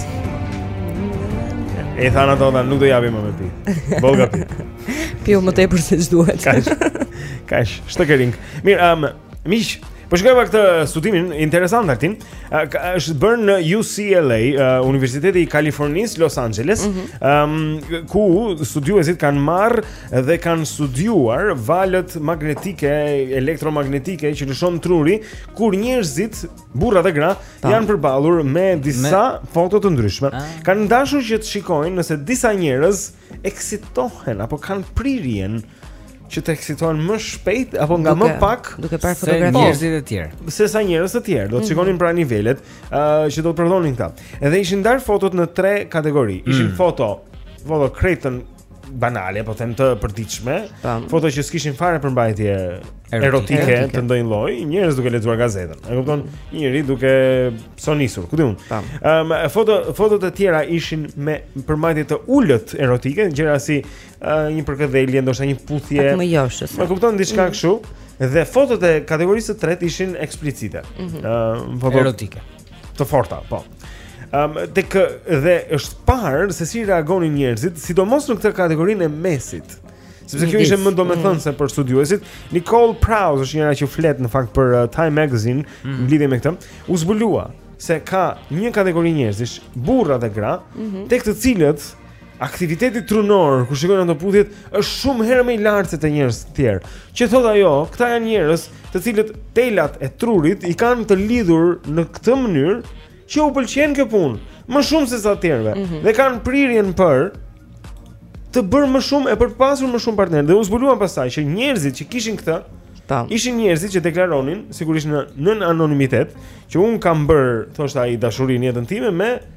[SPEAKER 1] E thana tona nuk do japim më me pi. Boll ka pi.
[SPEAKER 2] Piu më tepër se ç'duhet.
[SPEAKER 1] Kaq. Kaq. Shtëkering. Mirë, um, Miq, po shikoja këtë studimin interesant Artin. Është bërë në UCLA, uh, Universiteti i Kalifornisë, Los Angeles, mm -hmm. um, ku studiuesit kanë marrë dhe kanë studiuar valët magnetike, elektromagnetike që lëshon truri kur njerëzit, burra dhe gra,
[SPEAKER 2] Ta.
[SPEAKER 1] janë përballur me disa me... foto të ndryshme. Ah. Kanë dashur që të shikojnë nëse disa njerëz eksitohen apo kanë prirjen që të eksitohen më shpejt apo nga
[SPEAKER 2] duke,
[SPEAKER 1] më pak
[SPEAKER 2] duke parë fotografi
[SPEAKER 3] të njerëzve të tjerë.
[SPEAKER 1] Se sa njerëz të tjerë, do të mhm. shikonin mm -hmm. pra nivelet ë uh, që do të prodhonin këta. Edhe ishin ndarë fotot në tre kategori. Mm. Ishin
[SPEAKER 3] mm.
[SPEAKER 1] foto, foto krejt banale, po them të përditshme, foto që s'kishin fare përmbajtje
[SPEAKER 3] erotike,
[SPEAKER 1] erotike,
[SPEAKER 2] erotike.
[SPEAKER 1] të ndonjë lloji, njerëz duke lexuar gazetën. E kupton? Një njeri duke sonisur, ku di
[SPEAKER 2] unë.
[SPEAKER 1] Ëm um, foto fotot e tjera ishin me përmbajtje të ulët erotike, gjëra si një përkëdhelje, ndoshta një puthje.
[SPEAKER 2] Më joshëse.
[SPEAKER 1] Më kupton diçka mm. kështu? Dhe fotot e kategorisë së tretë ishin eksplicite. Ëh, mm -hmm. foto
[SPEAKER 3] erotike.
[SPEAKER 1] Të forta, po. Ëm um, tek dhe është parë se si reagonin njerëzit, sidomos në këtë kategorinë e mesit. Sepse kjo ishte më domethënëse mm. për studiuesit. Nicole Prause është njëra që flet në fakt për uh, Time Magazine në lidhje me këtë. U zbulua se ka një kategori njerëzish, burra dhe gra,
[SPEAKER 10] mm -hmm.
[SPEAKER 1] tek të cilët aktiviteti trunor kur shikojnë ato puthjet është shumë herë më i lartë se te njerëz të tjerë. Që thotë ajo, këta janë njerëz të cilët telat e trurit i kanë të lidhur në këtë mënyrë që u pëlqen kjo punë, më shumë se sa të tjerëve
[SPEAKER 10] mm -hmm.
[SPEAKER 1] dhe kanë prirjen për ta bërë më shumë e për të pasur më shumë partnerë. Dhe u zbuluan pastaj që njerëzit që kishin këtë. Ishin njerëzit që deklaronin, sigurisht nën anonimitet, që unë kam bërë, thoshte ai, dashuri në jetën time me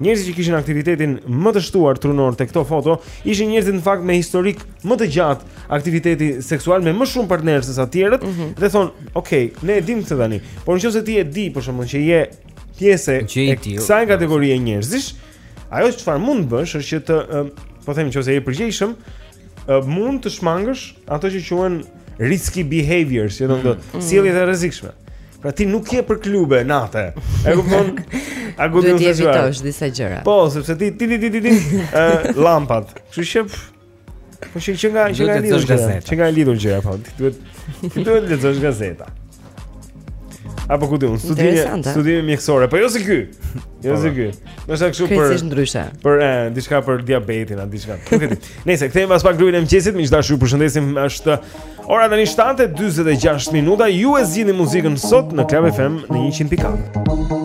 [SPEAKER 1] Njerëzit që kishin aktivitetin më të shtuar trunor te këto foto ishin njerëzit në fakt me historik më të gjatë aktiviteti seksual me më shumë partnerë se sa të tjerët mm -hmm. dhe thonë, "Ok, ne e dimë këtë tani, por në qoftë se ti e di për shembull që je pjesë e kësaj kategorie njerëzish, ajo çfarë mund të bësh është që të po them në qoftë se je i përgjegjshëm, mund të shmangësh ato që quhen risky behaviors, që do të thotë, sjelljet e rrezikshme. Pra ti nuk je për klube nate. E kupton? A kupton, të
[SPEAKER 10] evitosh disa gjëra?
[SPEAKER 1] Po, sepse ty të ndizen llambat. Kështu që po shikoj që nga që nga lidhur gjëra. Që nga lidhur gjëra po. Ti duhet ti duhet të lexosh gazeta. Apo ku di unë,
[SPEAKER 10] studime,
[SPEAKER 1] studime mjekësore, po jo si ky. Jo si ky. Do të thashë për
[SPEAKER 10] Kështu ndryshe.
[SPEAKER 1] Për e, diçka për diabetin, a diçka. Nuk e di. Nejse, kthehemi pas pak klubin e mëngjesit, miq të dashur, ju përshëndesim. Është ora tani 7:46 minuta. Ju e zgjidhni muzikën sot në Club FM në 100.4.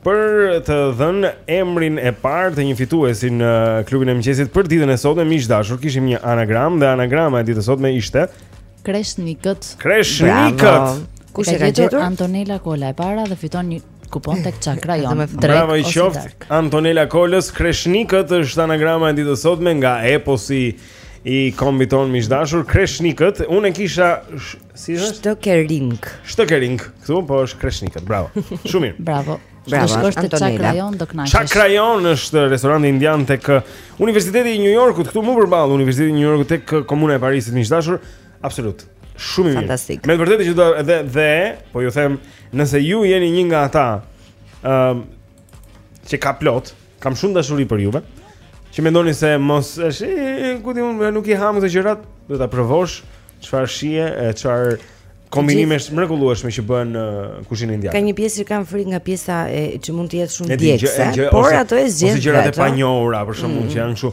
[SPEAKER 1] Për të dhënë emrin e parë të një fituesi në klubin e mëngjesit për ditën e sotme, miq të dashur, kishim një anagram dhe anagrama e ditës së sotme ishte
[SPEAKER 4] Kreshnikët.
[SPEAKER 1] Kreshnikët.
[SPEAKER 2] Kush e ka gjetur?
[SPEAKER 4] Antonela Kola e para dhe fiton një kupon tek
[SPEAKER 2] Çakra Jon.
[SPEAKER 1] Bravo i qoftë Antonela Kolës, Kreshnikët është anagrama e ditës së sotme nga eposi i kombit tonë miq të dashur Kreshnikët. Unë e kisha Si është?
[SPEAKER 2] Shtëkering.
[SPEAKER 1] Shtëkering. Këtu po është Kreshnikët. Bravo. Shumë mirë.
[SPEAKER 4] Bravo.
[SPEAKER 2] Bravo.
[SPEAKER 4] Është është
[SPEAKER 2] Antonela.
[SPEAKER 4] Çakrajon do kënaqesh.
[SPEAKER 1] Çakrajon është restoranti indian tek uh, Universiteti i New Yorkut, këtu mu përballë Universitetit të New Yorkut tek uh, Komuna e Parisit, miq të dashur. Absolut. Shumë i mirë.
[SPEAKER 2] Fantastik.
[SPEAKER 1] Me të vërtetë që do dhe dhe po ju them, nëse ju jeni një nga ata ëm um, që ka plot, Kam shumë dashuri për juve. Që mendoni se mos është, ku di unë nuk i ham këto gjërat, do ta provosh çfarë shije e çfarë kombinimesh të mrekullueshme që bëhen në uh, kuzhinën indiane.
[SPEAKER 2] Ka një pjesë që kanë frikë nga pjesa e që mund të jetë shumë
[SPEAKER 1] djegëse,
[SPEAKER 2] por ato e zgjedhin.
[SPEAKER 1] Ose gjërat e panjohura, për shembull,
[SPEAKER 2] mm.
[SPEAKER 1] që janë kështu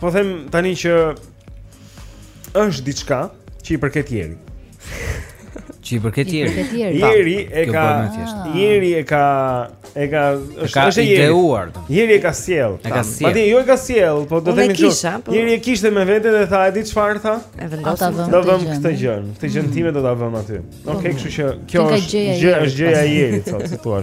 [SPEAKER 1] Po them tani që është diçka që i përket Jerit.
[SPEAKER 3] Që i përket
[SPEAKER 4] Jerit.
[SPEAKER 1] Jeri e ka Jeri e ka e ka është është
[SPEAKER 3] ideuar.
[SPEAKER 1] Jeri e ka
[SPEAKER 3] sjellë.
[SPEAKER 1] Po jo e ka sjellë, po do të themi
[SPEAKER 2] kështu. Po.
[SPEAKER 1] Jeri e kishte me vete dhe tha e di çfarë tha?
[SPEAKER 2] E
[SPEAKER 4] vendosa
[SPEAKER 2] ta
[SPEAKER 4] vëmë.
[SPEAKER 1] Do
[SPEAKER 4] vëmë
[SPEAKER 1] këtë gjë. Këtë gjënë time do ta vëmë aty. Po. Okej, kështu që kjo është gjë është gjëja e Jerit, thotë, thua.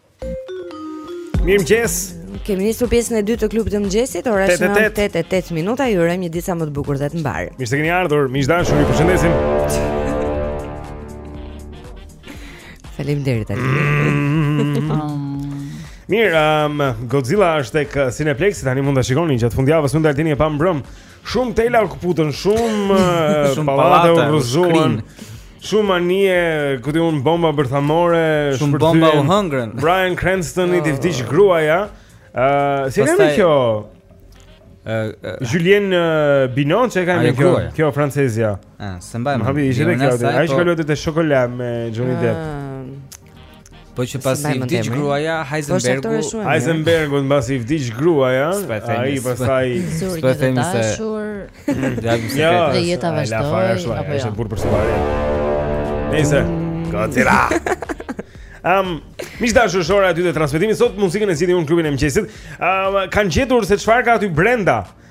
[SPEAKER 1] Mirëmëngjes
[SPEAKER 2] Kemi nisur pjesën e dytë të klubit të mëngjesit Ora është
[SPEAKER 1] 8
[SPEAKER 2] e 8 minuta Ju urojmë një ditë sa më të bukur dhe të mbarë
[SPEAKER 1] Mirë se keni ardhur, miq të dashur ju përshëndesim
[SPEAKER 2] Faleminderit
[SPEAKER 1] Mirë, um, Godzilla është tek uh, Cineplex Tani mund të shikoni gjatë fundjavës Unë dhe Altini e pamë mbrëmë Shumë tela u këputën, shumë pallate u rrëzuan, shumë anije, këti unë bomba bërthamore,
[SPEAKER 3] shumë bomba u hëngrën.
[SPEAKER 1] Bryan Cranstonit i vdiq oh. gruaja, uh, si e ka
[SPEAKER 3] emrin
[SPEAKER 1] kjo? Juliette Binoche e ka emrin kjo, kjo francezja.
[SPEAKER 3] Ah, s'e mbaj mend.
[SPEAKER 1] Më habi, ishte dhe kjo, ajo që ka luajtur te Chocolat me Johnny Depp.
[SPEAKER 3] Po që
[SPEAKER 2] pasi
[SPEAKER 3] i vdiq gruaja
[SPEAKER 2] Heisenbergut. Po
[SPEAKER 1] Heisenbergut mbasi i vdiq gruaja, ai pastaj
[SPEAKER 4] po
[SPEAKER 3] themi se
[SPEAKER 1] ja,
[SPEAKER 4] dhe jeta vazhdoi apo jo.
[SPEAKER 1] Është burr për sipër. Nejse Godzilla. Ëm, miq të dashur është ora e dytë e transmetimit sot muzikën e zgjedh unë në klubin e mëngjesit. Ëm, kanë gjetur se çfarë ka aty brenda.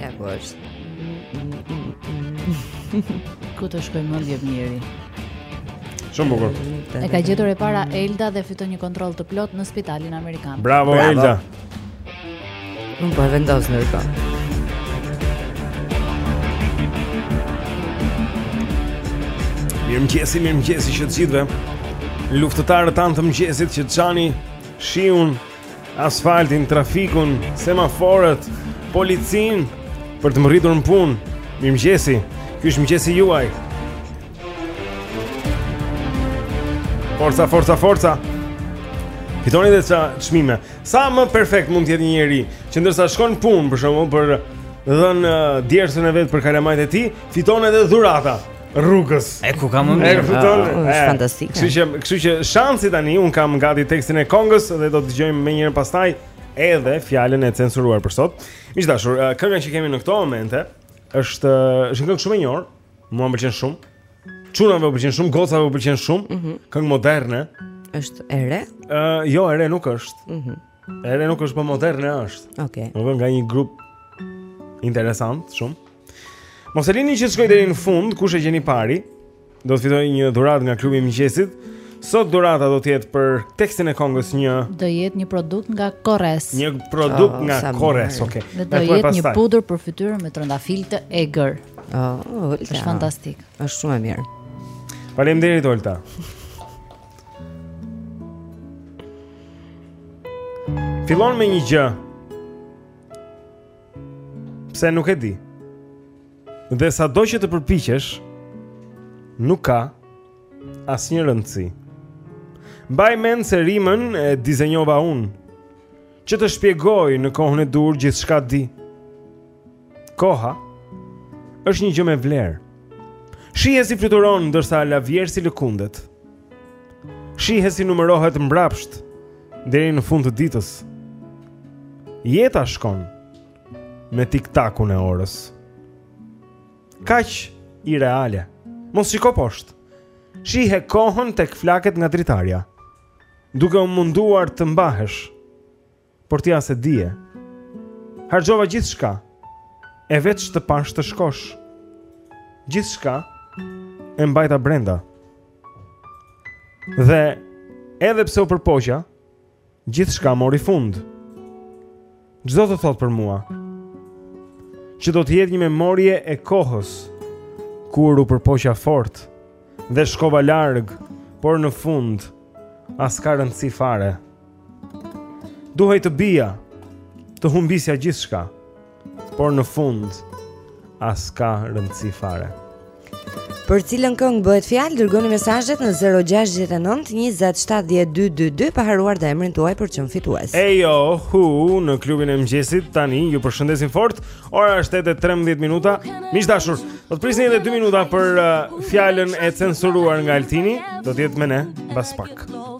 [SPEAKER 2] Ja ku është.
[SPEAKER 4] Ku t'i shkojë mendja njeriut.
[SPEAKER 1] Shumë bukur.
[SPEAKER 4] E ka gjetur e para Elda dhe fiton një kontroll të plot në spitalin amerikan.
[SPEAKER 1] Bravo,
[SPEAKER 2] Bravo.
[SPEAKER 1] Elda.
[SPEAKER 2] Nuk po vendos
[SPEAKER 1] në rrugë. Mirëmëngjesi, mirëmëngjesi të gjithëve Luftëtarët tanë të mëngjesit që çani shiun Asfaltin, trafikun, semaforët, policin Për të mbërritur në punë Mirëmëngjesi Ky është mëngjesi juaj Forca, forca, forca Fitoni dhe ca çmime Sa më perfekt mund të jetë një njeri Që ndërsa shkon në punë për shembull Për të dhënë djersën e vet për kalamajt e tij Fiton edhe dhurata rrugës.
[SPEAKER 3] E ku ka më mirë?
[SPEAKER 1] Është
[SPEAKER 2] ah, ah,
[SPEAKER 1] ah,
[SPEAKER 2] fantastike.
[SPEAKER 1] Kështu që, kështu që Shani tani unë kam gati tekstin e kongës dhe do të dëgjojmë menjëherë pastaj edhe fjalën e censuruar për sot. Miq të dashur, eh, kënga që kemi në këto momente është eh, është një këngë shumë e njohur, mua më pëlqen shumë. Çunave u pëlqen shumë, gocave u pëlqen shumë. Mm -hmm. Këngë moderne.
[SPEAKER 2] Është e re?
[SPEAKER 1] Ë, uh, eh, jo, e re nuk është.
[SPEAKER 2] Mhm.
[SPEAKER 1] Mm e re nuk është, po moderne është.
[SPEAKER 2] Okej.
[SPEAKER 1] Okay. Është nga një grup interesant shumë. Mos e lini që të shkojë deri në fund, kush e gjen i pari, do të fitojë një dhuratë nga klubi i mëngjesit. Sot dhurata do të jetë për tekstin e këngës një
[SPEAKER 4] do jetë një produkt nga Korres.
[SPEAKER 1] Një produkt
[SPEAKER 2] oh,
[SPEAKER 1] nga Korres, okay.
[SPEAKER 4] Dhe do jetë një pudër për fytyrën me trëndafil të egër.
[SPEAKER 2] Oh,
[SPEAKER 4] është fantastik.
[SPEAKER 2] Është shumë e mirë.
[SPEAKER 1] Faleminderit Olta. Fillon me një gjë. Pse nuk e di. Dhe sado që të përpiqesh, nuk ka asnjë rëndësi. Mbaj mend se rimën e dizenjova unë, që të shpjegoj në kohën e duhur gjithçka di. Koha është një gjë me vlerë. Shihe si fluturon ndërsa lavjerrësi lëkundet. Shihe si numërohet mbrapsht deri në fund të ditës. Jeta shkon me tiktakun e orës. Kaq ireale. Mos shiko poshtë. Shihe kohën tek flaket nga dritarja. Duke u munduar të mbahesh Por ti as e dije. Harxhova gjithçka. E veç të pashë të shkosh. Gjithçka e mbajta brenda. Dhe edhe pse u përpoqa, gjithçka mori fund. Ç'do të thotë për mua, që do të jetë një memorie e kohës kur u përpoqa fort dhe shkova larg, por në fund as ka rëndësi fare. Duhej të bija, të humbisja gjithçka, por në fund, as ka rëndësi fare.
[SPEAKER 2] Për cilën këngë bëhet fjalë, dërgoni mesazhet në 069 2070222 pa harruar dhe emrin tuaj për të qenë fitues.
[SPEAKER 1] Ejo, hu, në klubin e mëngjesit tani ju përshëndesim fort. Ora është 8:13 minuta. Miq të dashur, do të prisni edhe 2 minuta për uh, fjalën e censuruar nga Altini. Do të jetë me ne mbas pak.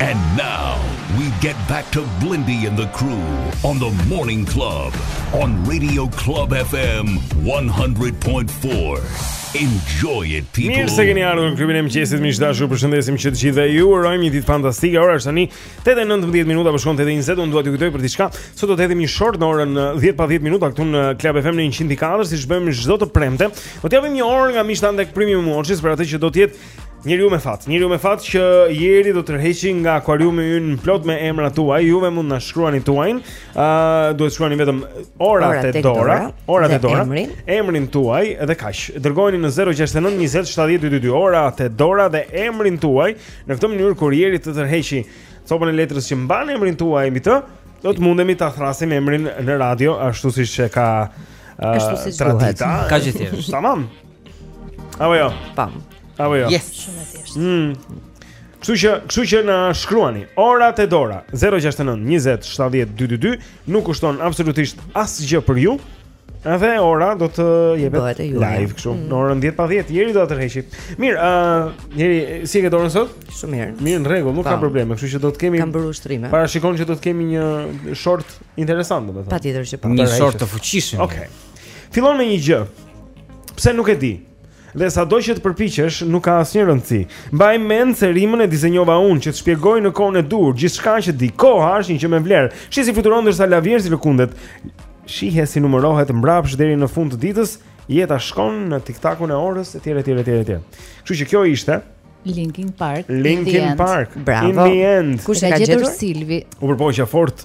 [SPEAKER 8] And
[SPEAKER 7] now we get back to Blendi and the crew on the Morning Club on Radio Club FM 100.4. Enjoy it people.
[SPEAKER 1] Mirë se keni ardhur në klubin e mëngjesit. Miq të dashur, ju përshëndesim që të gjithëve, ju urojmë një ditë fantastike. Ora është tani 8:19 minuta, po shkon 8:20. Unë dua t'ju kujtoj për diçka. Sot do të hedhim një short në orën 10 pa 10 minuta këtu në Club FM në 100.4, siç bëjmë çdo të premte. Do të japim një orë nga miqtë tanë tek Premium Watches për atë që do të jetë Njeriu me fat, njeriu me fat që Jeri do tërheqi nga akuariumi ynë plot me emrat tuaj, juve mund të na shkruani tuajin. Ë, uh, duhet të shkruani vetëm orë
[SPEAKER 2] dore,
[SPEAKER 1] orë dore,
[SPEAKER 2] emrin,
[SPEAKER 1] emrin tuaj dhe kaq. Dërgojeni në 069 20 70 222 orë dore dhe emrin tuaj. Në këtë mënyrë kur Jeri të tërheqi copën e letrës që mban emrin tuaj mbi të, do të mundemi ta thërrasim emrin në radio ashtu siç e ka uh, tradita.
[SPEAKER 3] Ka gjithë.
[SPEAKER 1] Tamam. Apo jo.
[SPEAKER 2] Pam.
[SPEAKER 1] Apo jo.
[SPEAKER 3] Yes.
[SPEAKER 4] Shumë e thjeshtë.
[SPEAKER 1] Mm. Kështu që, kështu që na shkruani Ora te dora 069 20 70 222 nuk kushton absolutisht asgjë për ju. Edhe ora do të jepet live kështu mm. në orën 10 pa 10. Jeri do ta tërheqë. Mirë, ë, uh, Jeri, si e ke dorën sot?
[SPEAKER 2] Shumë mirë.
[SPEAKER 1] Mirë, në rregull, nuk ka probleme, kështu që do të kemi
[SPEAKER 2] Kam bërë ushtrime.
[SPEAKER 1] Parashikon që do të kemi një short interesant, domethënë.
[SPEAKER 2] Patjetër që po.
[SPEAKER 3] Një short të fuqishëm.
[SPEAKER 1] Okej. Okay. Fillon me një gjë. Pse nuk e di? Dhe sado që të përpiqesh, nuk ka asnjë rëndësi. Mbaj mend se rimën e dizenjova unë që të shpjegoj në kohën e duhur gjithçka që di. Koha është një gjë me vlerë. Shihe si fluturon ndërsa lavjerrësi lëkundet. Shihe si numërohet mbrapsht deri në fund të ditës, jeta shkon në tiktakun e orës etj etj etj etj. Kështu që kjo ishte
[SPEAKER 4] Linkin Park.
[SPEAKER 1] Linkin Park.
[SPEAKER 2] Bravo.
[SPEAKER 1] In the end.
[SPEAKER 2] Kush e ka
[SPEAKER 4] gjetur Silvi?
[SPEAKER 1] U përpoqja fort.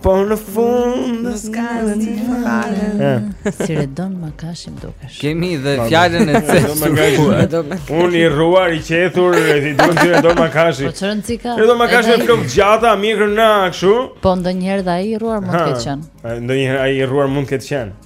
[SPEAKER 1] Po në fund s'ka asnjë fare
[SPEAKER 4] Si Redon Makashi më dukesh
[SPEAKER 3] Kemi dhe fjallën e
[SPEAKER 1] të të Unë i rruar, i qethur, e ti dukem si Redon Makashi
[SPEAKER 4] Po qe një çikë
[SPEAKER 1] Redon Makashi me flokë gjata, mjekrën ja kështu
[SPEAKER 4] Po ndonjëherë dhe ai i rruar mund të ketë qenë
[SPEAKER 1] Ndonjëherë ai i rruar mund të ketë qenë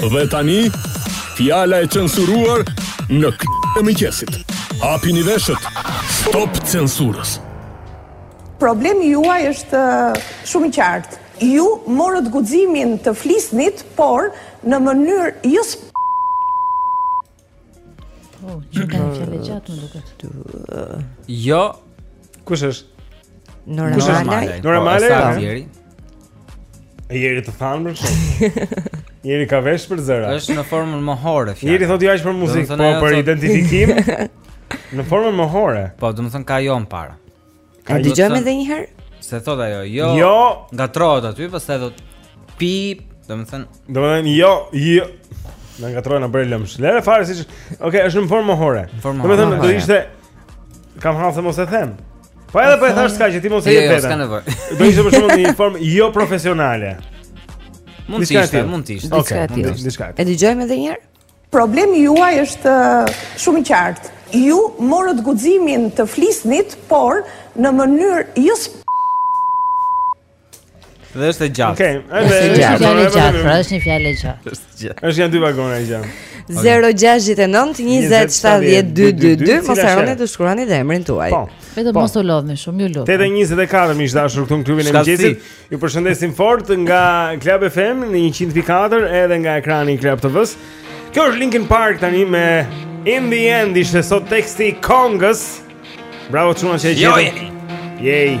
[SPEAKER 1] Dhe tani, fjala
[SPEAKER 6] e censuruar në këtë mëngjes. Hapini veshët, stop censurës.
[SPEAKER 11] Problemi juaj është uh, shumë i qartë. Ju morët guximin të flisnit, por në mënyrë jo s...
[SPEAKER 4] Po, që ka fjalë të gjatë më duket.
[SPEAKER 3] Jo.
[SPEAKER 1] Kush është?
[SPEAKER 2] Nora Malaj.
[SPEAKER 1] Nora
[SPEAKER 3] po,
[SPEAKER 1] Malaj.
[SPEAKER 3] Jeri?
[SPEAKER 1] E Jeri të thamë për shumë Jeri ka vesh për zëra
[SPEAKER 3] është në formën mohore fjala
[SPEAKER 1] Jeri thotë jo aq për muzikë Po për identifikim Në formën mohore
[SPEAKER 3] Po, domethënë ka jo-në para
[SPEAKER 2] E dëgjojmë edhe një herë?
[SPEAKER 3] Se thotë ajo, jo.
[SPEAKER 1] Jo.
[SPEAKER 3] Ngatërrohet aty, pastaj do
[SPEAKER 1] pip, domethënë. Domethënë jo, jo. Na ngatërrohen a po lëmsh. Lëre fare siç, okay, është në formë mohore.
[SPEAKER 3] Domethënë
[SPEAKER 1] do ishte kam hall se mos e them. Po edhe po e thashë s'ka gjë ti mos e
[SPEAKER 3] jo,
[SPEAKER 1] jep
[SPEAKER 3] jo,
[SPEAKER 1] vetën. Do ishte për shembull në një formë jo profesionale.
[SPEAKER 3] Mund të ishte, mund të ishte.
[SPEAKER 1] Okej,
[SPEAKER 2] diçka. E dëgjojmë edhe një herë?
[SPEAKER 11] Problemi juaj është shumë i qartë. Ju morët guximin të flisnit, por në mënyrë jo
[SPEAKER 3] Dhe është e gjatë.
[SPEAKER 1] Okej,
[SPEAKER 4] okay,
[SPEAKER 1] është
[SPEAKER 4] një fjalë e gjatë, pra është një fjalë e gjatë.
[SPEAKER 3] Është gjatë.
[SPEAKER 1] Është nja dy vagona e gjatë.
[SPEAKER 2] 0-6-9-20-70-222 Mos harroni të shkruani dhe emrin tuaj
[SPEAKER 1] po.
[SPEAKER 4] Vetëm
[SPEAKER 1] po.
[SPEAKER 4] mos u lodhni shumë, ju lodhëm
[SPEAKER 1] 8-24 miq të dashur këtu në klubin e mëngjesit Ju përshëndesim fort nga Club FM në 100.4 edhe nga ekrani i Club TV-s. Kjo është Linkin Park tani me In the End ishte sot teksti i këngës. Bravo çuna që e gjetëm. Yay.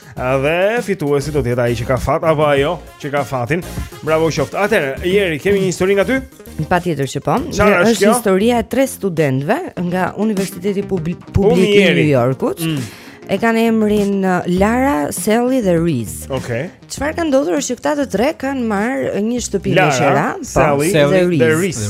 [SPEAKER 2] Dhe
[SPEAKER 1] fituesi do të jetë ai që ka fat apo ajo që ka fatin. Bravo qoftë. Atëherë, e kemi një histori nga ty?
[SPEAKER 2] Patjetër që po.
[SPEAKER 1] Çfarë është,
[SPEAKER 2] është historia e tre studentëve nga Universiteti Publi Publik i New Yorkut. Mm. E kanë emrin uh, Lara, Sally dhe Riz.
[SPEAKER 1] Okej. Okay.
[SPEAKER 2] Çfarë ka ndodhur është që këta të tre kanë marrë një shtëpi me
[SPEAKER 1] qera,
[SPEAKER 2] po,
[SPEAKER 1] Sally
[SPEAKER 2] dhe
[SPEAKER 1] Riz.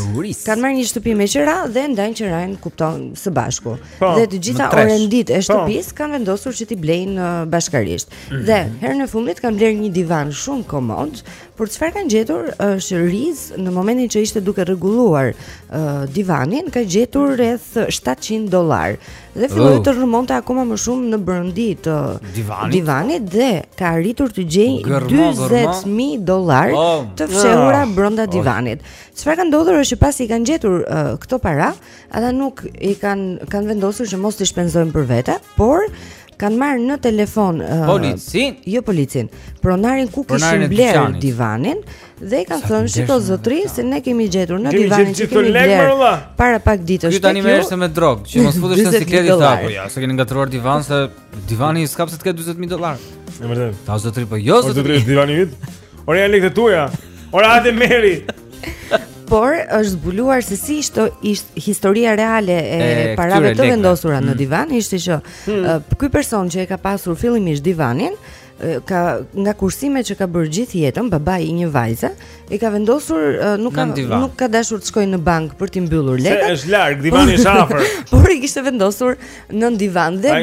[SPEAKER 2] Kanë marrë një shtëpi me qera dhe ndajnë qeranë kupton së bashku.
[SPEAKER 1] Po,
[SPEAKER 2] dhe të gjitha orenditë e
[SPEAKER 1] po.
[SPEAKER 2] shtëpisë kanë vendosur që t'i blejnë uh, bashkarisht.
[SPEAKER 1] Mm -hmm.
[SPEAKER 2] Dhe herën e fundit kanë blerë një divan shumë komod, por çfarë kanë gjetur është uh, Riz në momentin që ishte duke rregulluar uh, divanin, ka gjetur rreth 700 dollar. Dhe filloi
[SPEAKER 3] oh.
[SPEAKER 2] të rrëmonte akoma më shumë në brëndi të
[SPEAKER 3] divanit,
[SPEAKER 2] divanit dhe ka arritur të gjejë 40000 dollar
[SPEAKER 3] oh.
[SPEAKER 2] të fshehura
[SPEAKER 3] oh.
[SPEAKER 2] brenda
[SPEAKER 3] oh.
[SPEAKER 2] divanit. Çfarë ka ndodhur është që pasi i kanë gjetur uh, këto para, Ata nuk i kanë kanë vendosur që mos t'i shpenzojnë për vete, por kanë marrë në telefon uh,
[SPEAKER 3] policin,
[SPEAKER 2] jo policin, pronarin ku kishin
[SPEAKER 3] blerë
[SPEAKER 2] divanin dhe i kanë thënë shiko zotri se ne kemi gjetur në divanin që kemi
[SPEAKER 1] blerë
[SPEAKER 2] para pak ditësh.
[SPEAKER 3] Ky tani merret me drogë, që mos futesh në siklet ta apo ja, se keni ngatërruar divan se divani s'ka pse të ketë 40000 dollarë.
[SPEAKER 1] Në vërtetë.
[SPEAKER 3] Ta zotri po jo
[SPEAKER 1] zotri.
[SPEAKER 3] Zotri
[SPEAKER 1] divani vit. Ore janë lekët tuaja. Ore hajde merri.
[SPEAKER 2] Por është zbuluar se si ishte ishte historia reale e,
[SPEAKER 3] e
[SPEAKER 2] parave të vendosura
[SPEAKER 3] mm.
[SPEAKER 2] në divan, ishte që mm. ky person që e ka pasur fillimisht divanin, ka nga kursimet që ka bërë gjithë jetën babai i një vajze i ka vendosur nuk ka nuk ka dashur të shkojë në bankë për t'i mbyllur lekët.
[SPEAKER 1] Se është larg, divani është afër.
[SPEAKER 2] Por i kishte vendosur nën divan dhe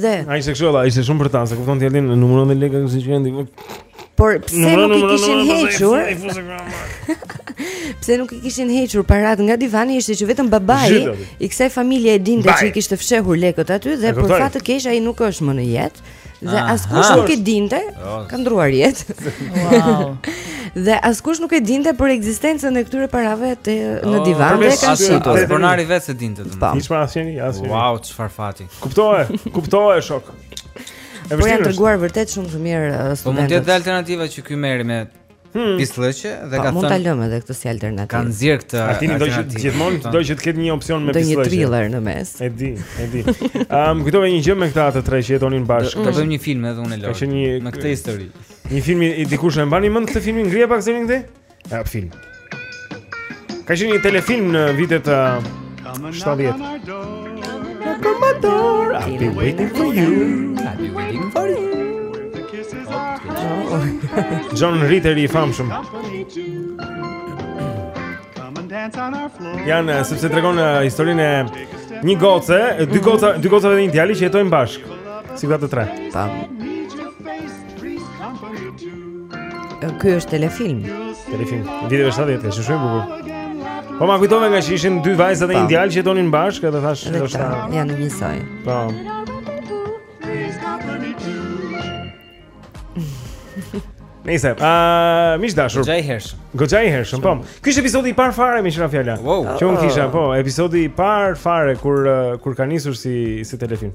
[SPEAKER 2] dhe.
[SPEAKER 1] Ai ishte kështu, ai ishte shumë për ta, s'e kupton ti Aldin, numëron me lekë që ka në divan.
[SPEAKER 2] Por pse nuk i kishin hequr? Pse nuk i kishin hequr parat nga divani ishte që vetëm babai i kësaj familje e dinte që i kishte fshehur lekët aty dhe për fat të keq ai nuk është më në jetë dhe askush nuk e dinte ka ndërruar jetë.
[SPEAKER 4] Wow.
[SPEAKER 2] Dhe askush nuk e dinte për ekzistencën e këtyre parave te në
[SPEAKER 3] oh,
[SPEAKER 2] divan dhe
[SPEAKER 3] ka
[SPEAKER 2] shitur.
[SPEAKER 3] Pronari vetë s'e dinte.
[SPEAKER 2] Po.
[SPEAKER 1] Hiç para asnjëri, asnjëri.
[SPEAKER 3] Wow, çfarë fati.
[SPEAKER 1] Kuptoje, kuptoje shok. E
[SPEAKER 2] po janë treguar vërtet shumë të mirë studentët. Uh,
[SPEAKER 3] po mund të jetë alternativa që ky merrej me
[SPEAKER 1] hmm.
[SPEAKER 3] pislëqe dhe
[SPEAKER 2] po,
[SPEAKER 3] ka thënë.
[SPEAKER 2] Mund ta lëmë edhe këtë si alternativë.
[SPEAKER 3] Kan zier këtë.
[SPEAKER 1] Artini do që gjithmonë
[SPEAKER 3] po.
[SPEAKER 1] do që të ketë një opsion me pislëqe.
[SPEAKER 2] Do një thriller në mes.
[SPEAKER 1] E di, e di. Më kujtove një gjë me këta të tre që jetonin bashkë.
[SPEAKER 3] Do të bëjmë një film edhe unë lë.
[SPEAKER 1] Ka qenë një
[SPEAKER 3] me këtë histori.
[SPEAKER 1] Një film dikush e mbani mend këtë filmin ngrije pak zërin këtej? Ajo film. Ka qenë një telefilm në vitet uh, 70. I'll be waiting for you.
[SPEAKER 3] I'll be waiting for you.
[SPEAKER 1] John Ritter i famshëm. Jan, eh, sepse tregon eh, historinë e një goce, dy goca, dy gocave dhe një djali që jetojnë bashkë. Si të tre.
[SPEAKER 2] Tam. Ky është telefilm.
[SPEAKER 1] Telefilm. Vite 70, atë, është shumë i bukur. Po ma kujtove ngaqë ishin dy vajza dhe një djalë që jetonin bashkë, edhe thashë
[SPEAKER 2] do
[SPEAKER 1] të
[SPEAKER 2] thotë. Janë njësoj.
[SPEAKER 1] Po. Nëse, a miq të dashur.
[SPEAKER 3] Goxha i hershëm.
[SPEAKER 1] Goxha i hershëm, po. Ky është episodi i parë fare meqë ra fjala. Që unë kisha, po, episodi i parë fare kur kur ka nisur si si telefilm.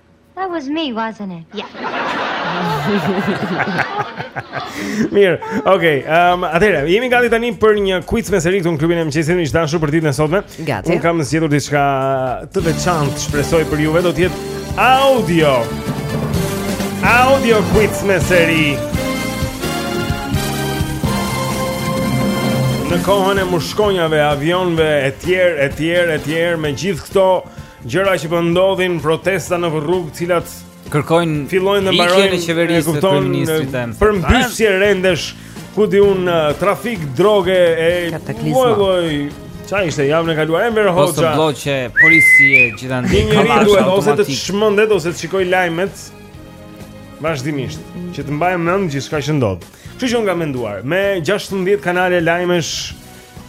[SPEAKER 12] That was me, wasn't it? Yeah.
[SPEAKER 1] Mirë, okay. Ehm, um, atëherë, jemi gati tani për një quiz Meseri këtu në klubin e mëngjesit, miq të dashur për ditën e sotme.
[SPEAKER 2] Gati.
[SPEAKER 1] Unë kam zgjedhur diçka të veçantë, shpresoj për juve do të jetë audio. Audio quiz Meseri. Në kohën e mushkonjave, avionëve etj, etj, etj, me gjithë këto Gjëra që po ndodhin, protesta në rrugë, të cilat
[SPEAKER 3] kërkojnë
[SPEAKER 1] fillojnë
[SPEAKER 3] të
[SPEAKER 1] mbarojnë
[SPEAKER 3] te
[SPEAKER 1] qeveria të
[SPEAKER 3] kryeministrit të Amsterdam.
[SPEAKER 1] Për mbyllje qendrash, ku di unë uh, trafik droge e
[SPEAKER 2] kataklizma.
[SPEAKER 1] Çfarë ishte javën e kaluar Enver Hoxha?
[SPEAKER 3] Postblloqe policie gjithandej.
[SPEAKER 1] Një njeri duhet ose të çmendet ose të shikojë lajmet vazhdimisht, që të mbajë mend gjithçka që ndodh. Kështu që unë kam menduar, me 16 kanale lajmesh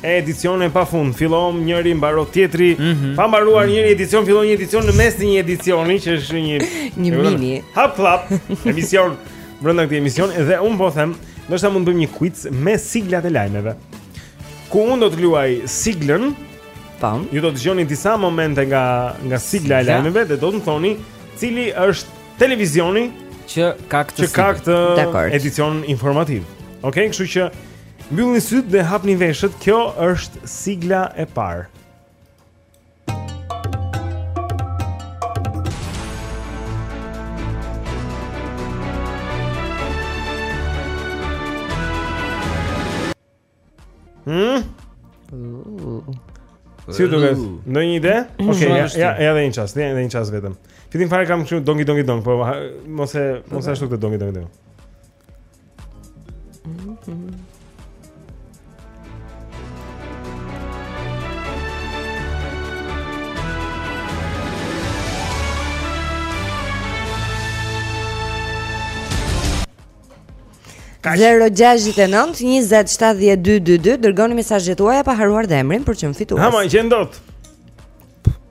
[SPEAKER 1] E edicione pa fund, fillon njëri, mbaron tjetri, mm -hmm. pa mbaruar mm -hmm. njëri edicion, fillon një edicion në mes të një edicioni që është një
[SPEAKER 2] një mini.
[SPEAKER 1] Hap prapë emision brenda këtij emisioni dhe unë po them, ndoshta mund të bëjmë një quiz me siglat e lajmeve. Ku unë do të luaj siglën,
[SPEAKER 2] tan,
[SPEAKER 1] ju do të dëgjoni disa momente nga nga sigla e lajmeve dhe do të më thoni cili është televizioni
[SPEAKER 3] që ka këtë
[SPEAKER 1] që ka këtë edicion informativ. Okej, okay, kështu që Mbyllni sytë dhe hapni veshët, kjo është sigla e parë. Hmm? Si do të Ndonjë ide? Mm.
[SPEAKER 3] Okej,
[SPEAKER 1] ja, ja, ja dhe një çast, ja dhe një çast vetëm. Fillim fare kam këtu dongi dongi dong, po mos e mos ashtu këtë dongi dongi dong. Mm -hmm. Kaq.
[SPEAKER 2] 069 207222 dërgoni mesazhet tuaja pa harruar dhe emrin për çmim fitues.
[SPEAKER 1] Ma që ndot.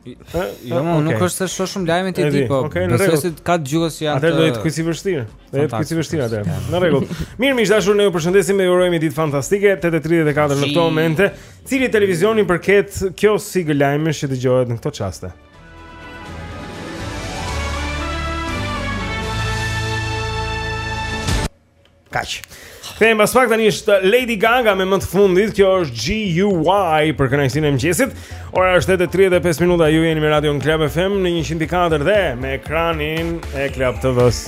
[SPEAKER 3] Jo, okay. nuk është se shoh shumë lajme ti di, po.
[SPEAKER 1] Okay,
[SPEAKER 3] Besoj se ka dëgjues që janë.
[SPEAKER 1] Atë do ti, kuiz i vështirë. Do ti kuiz
[SPEAKER 3] të
[SPEAKER 1] vështirë, atë. Në rregull. Mirë, miq të dashur, ne ju përshëndesim dhe ju urojmë ditë fantastike. 8:34 në këto momente. Cilit televizion i përket kjo sigël lajmesh që dëgjohet në këto çaste? Kaq. Themi pas pak tani është Lady Gaga me më të fundit, kjo është GUY për kënaqësinë e mëngjesit. Ora është 8:35 minuta, ju jeni me Radion Club FM në 104 dhe me ekranin e Club TV-s.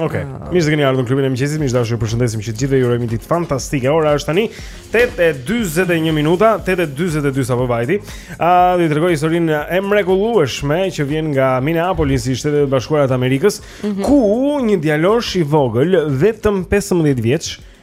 [SPEAKER 1] Ok, uh, mirë se keni ardhur në klubin e mëngjesit. Miq të dashur, ju përshëndesim që të gjithëve ju urojmë një ditë fantastike. Ora është tani 8:41 minuta, 8:42 sapo vajti. A uh, do ju tregoj historinë e mrekullueshme që vjen nga Minneapolis, i Shteteve të Bashkuara të Amerikës, mm -hmm. ku një djalosh i vogël, vetëm 15 vjeç,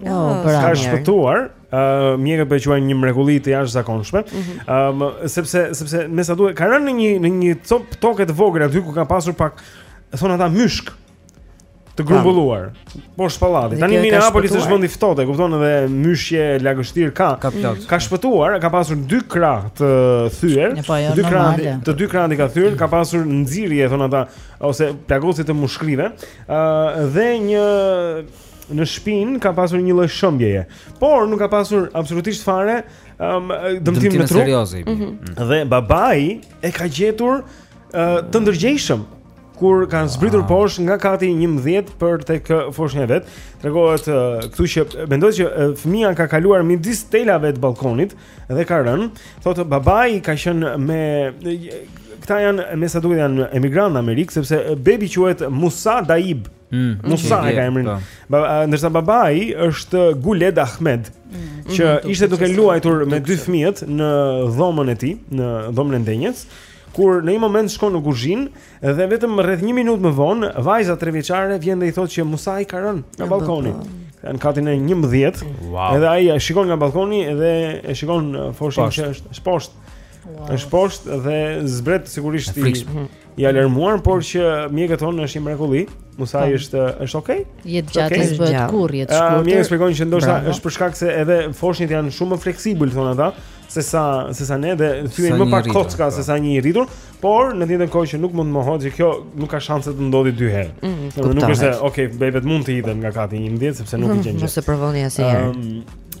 [SPEAKER 4] Ëh,
[SPEAKER 3] oh,
[SPEAKER 2] oh,
[SPEAKER 1] ka shpëtuar, ë uh, mjekët po e quajnë një mrekulli të jashtëzakonshme. Ëm mm -hmm. uh, sepse sepse me sa duket ka rënë në një në një copë tokë të vogël aty ku ka pasur pak thonë ata myshk të grumbulluar poshtë pallatit. Tani Minneapolis është vend i ftohtë, kupton edhe myshqe lagështirë ka.
[SPEAKER 3] Ka, mm.
[SPEAKER 1] ka shpëtuar, ka pasur dy krahë të thyer,
[SPEAKER 4] po, jo,
[SPEAKER 1] dy krah, të dy krahët i ka thyer, ka pasur nxirje thonë ata ose plagosje të mushkërive, ë uh, dhe një në shpinë ka pasur një lloj shembjeje, por nuk ka pasur absolutisht fare um, dëmtim në
[SPEAKER 3] tru. Mm
[SPEAKER 2] -hmm.
[SPEAKER 1] Dhe babai e ka gjetur uh, të ndërgjegjshëm kur ka zbritur ah. poshtë nga kati 11 për tek foshnja e vet. Tregohet uh, këtu që mendohet që uh, fëmija ka kaluar midis telave të balkonit dhe ka rënë. Thotë babai ka qenë me këta janë me sa duket janë emigrantë në Amerikë sepse bebi quhet Musa Daib.
[SPEAKER 3] Mm,
[SPEAKER 1] Musa e ka emrin.
[SPEAKER 3] Po.
[SPEAKER 1] Ndërsa babai është Guled Ahmed, mm. që
[SPEAKER 3] mm,
[SPEAKER 1] ishte duke luajtur me dy fëmijët në dhomën e tij, në dhomën e ndenjes, kur në një moment shkon në kuzhinë dhe vetëm rreth 1 minutë më vonë, vajza 3 vjeçare vjen dhe i thotë që Musai ka rënë nga balkoni. Në katin e 11,
[SPEAKER 3] wow.
[SPEAKER 1] edhe ai e shikon nga balkoni dhe e shikon uh,
[SPEAKER 3] foshnjën
[SPEAKER 1] që është poshtë. Wow. Është poshtë dhe zbret sigurisht i i alarmuar, por që mjekët thonë është një mrekulli. Musa
[SPEAKER 4] po.
[SPEAKER 1] është është okay?
[SPEAKER 4] Jetëgjatë
[SPEAKER 1] okay?
[SPEAKER 4] është
[SPEAKER 2] bëhet
[SPEAKER 4] kurr, jetë
[SPEAKER 1] ah,
[SPEAKER 4] shkurtër.
[SPEAKER 1] Uh, mjekët shpjegojnë që ndoshta është për shkak se edhe foshnjat janë shumë më fleksibël thonë ata, se sa se sa ne dhe
[SPEAKER 3] thyejnë
[SPEAKER 1] më pak kocka
[SPEAKER 3] po.
[SPEAKER 1] se sa një i rritur, por në të njëjtën kohë që nuk mund të mohohet që kjo nuk ka shanse të ndodhë dy herë.
[SPEAKER 2] Mm,
[SPEAKER 1] mm, mm.
[SPEAKER 2] nuk
[SPEAKER 1] është se okay, bebet mund të hidhen nga kati 11 sepse nuk i gjen gjë.
[SPEAKER 2] Mos e provoni asnjëherë.
[SPEAKER 1] Ehm,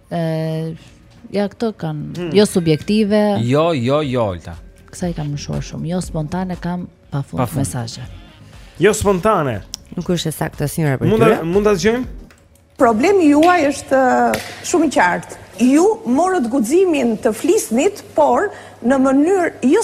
[SPEAKER 1] E,
[SPEAKER 4] ja këto kanë, hmm. jo subjektive.
[SPEAKER 3] Jo, jo, jo, Olta.
[SPEAKER 4] Kësaj i kanë mëshuar shumë, jo spontane kam pafund,
[SPEAKER 3] pafund.
[SPEAKER 4] mesazhe.
[SPEAKER 1] Jo spontane.
[SPEAKER 2] Nuk është e saktë asnjëra për
[SPEAKER 1] ty.
[SPEAKER 2] Mund
[SPEAKER 1] ta mund ta dëgjojmë?
[SPEAKER 11] Problemi juaj është uh, shumë i qartë. Ju morët guximin të flisnit, por në mënyrë jo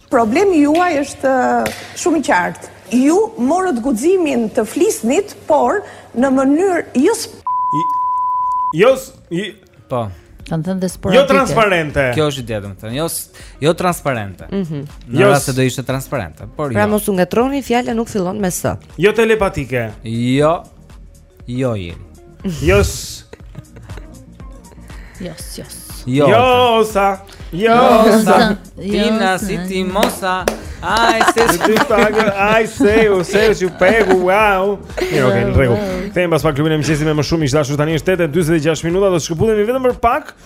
[SPEAKER 11] Problemi juaj është shumë i qartë. Ju morët guximin të flisnit, por në mënyrë jo
[SPEAKER 1] jo
[SPEAKER 3] po
[SPEAKER 4] Kanë thënë dhe sporadike.
[SPEAKER 1] Jo transparente.
[SPEAKER 3] Kjo është ideja, domethënë, jo jo transparente.
[SPEAKER 2] Ëh.
[SPEAKER 3] Mm në
[SPEAKER 1] jo
[SPEAKER 3] rast se do ishte transparente, por
[SPEAKER 2] pra
[SPEAKER 3] jo.
[SPEAKER 2] Pra mos u ngatërroni, fjala nuk fillon me s.
[SPEAKER 1] Jo telepatike.
[SPEAKER 3] Jo. Jo
[SPEAKER 1] jim. Jos.
[SPEAKER 4] Jos, jos.
[SPEAKER 3] Jo,
[SPEAKER 1] Josa. Josa.
[SPEAKER 3] Tina si ti mosa. Ai se
[SPEAKER 1] ti paga, ai se u se u pegu, wow. Jo, okay, në rregull. Kthehemi pas pak në klubin e mëngjesit me më shumë miq të dashur tani është 8:46 minuta, do të shkëputemi vetëm për pak.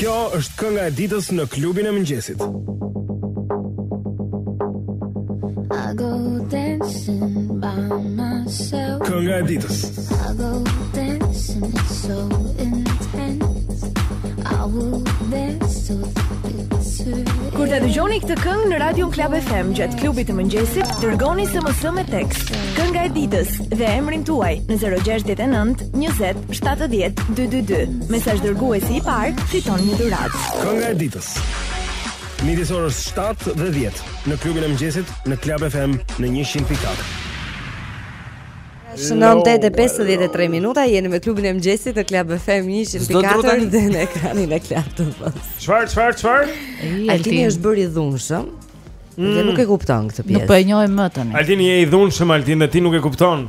[SPEAKER 1] Kjo është kënga e ditës në klubin e mëngjesit. Kënga e ditës.
[SPEAKER 5] Kur ta dëgjoni këtë këngë në Radio Klab FM gjatë klubit të mëngjesit, dërgoni SMS me tekst Kënga e ditës dhe emrin tuaj në 069 20 70 222. Mesazh dërguesi i parë fiton një dhuratë.
[SPEAKER 1] Kënga e ditës. Midis orës 7 dhe 10 në klubin e mëngjesit në Club FM në 100.4.
[SPEAKER 2] Shënon 8:53 minuta jeni me klubin e mëngjesit në Club
[SPEAKER 1] FM
[SPEAKER 2] 104 dhe në ekranin e Club TV.
[SPEAKER 1] Çfarë, çfarë, çfarë?
[SPEAKER 2] Altini është bërë i dhunshëm.
[SPEAKER 1] Mm.
[SPEAKER 2] Dhe nuk e kupton këtë pjesë.
[SPEAKER 4] Nuk po e njohim më tani.
[SPEAKER 1] Altin je i dhunshëm, Altin, dhe ti nuk e kupton.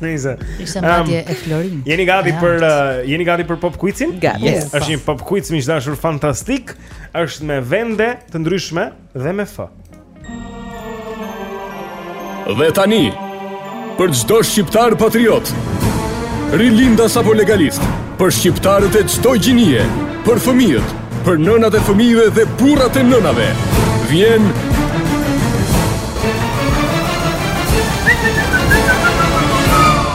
[SPEAKER 1] Nice.
[SPEAKER 4] Ishte madje e Florin.
[SPEAKER 1] Jeni gati për uh, jeni gati për pop quizin?
[SPEAKER 4] Gati. Yes.
[SPEAKER 1] Është një pop quiz miq të dashur fantastik. Është me vende të ndryshme dhe me fe.
[SPEAKER 6] Dhe tani për çdo shqiptar patriot, rilindas apo legalist, për shqiptarët e çdo gjinie, për fëmijët, Për nënat e fëmijëve dhe burrat e nënave. Vjen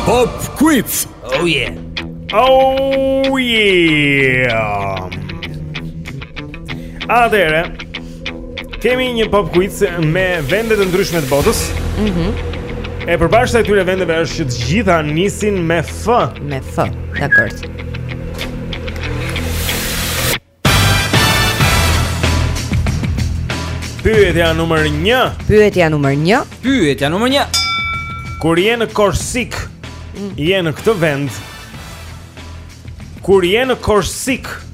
[SPEAKER 6] Pop Quiz.
[SPEAKER 3] Oh yeah.
[SPEAKER 1] Oh yeah. Atëherë, Kemi një pop quiz me vende të ndryshme të botës.
[SPEAKER 2] Mhm.
[SPEAKER 1] Mm e përbashkëta e tyre vendeve është që të gjitha nisin me F.
[SPEAKER 2] Me F, dakord.
[SPEAKER 1] Pyetja numër 1.
[SPEAKER 2] Pyetja numër 1.
[SPEAKER 3] Pyetja numër 1.
[SPEAKER 1] Kur je në Korsikë, mm. je në këtë vend. Kur je në
[SPEAKER 3] Korsikë,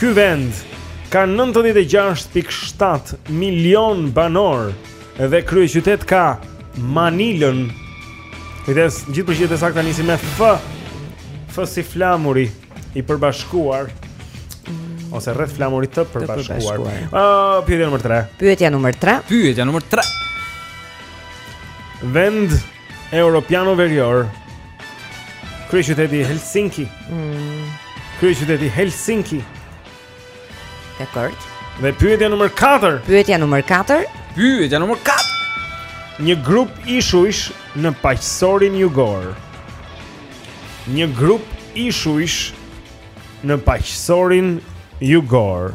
[SPEAKER 1] Ky vend ka 96.7 milion banorë dhe kryeqytet ka Manilën. Kujdes, gjithë përgjigjet e sakta nisin me F. F si flamuri i përbashkuar ose rreth flamurit të përbashkuar. Ë, pyetja numër 3.
[SPEAKER 2] Pyetja numër 3.
[SPEAKER 3] Pyetja numër 3.
[SPEAKER 1] Vend Europiano-verior. Kryeqyteti Helsinki.
[SPEAKER 2] Mm.
[SPEAKER 1] Kryeqyteti Helsinki.
[SPEAKER 2] Dakord.
[SPEAKER 1] Dhe pyetja numër 4.
[SPEAKER 2] Pyetja numër 4.
[SPEAKER 3] Pyetja numër 4.
[SPEAKER 1] Një grup ishujsh në Paqësorin Jugor. Një grup ishujsh në paqësorin jugor.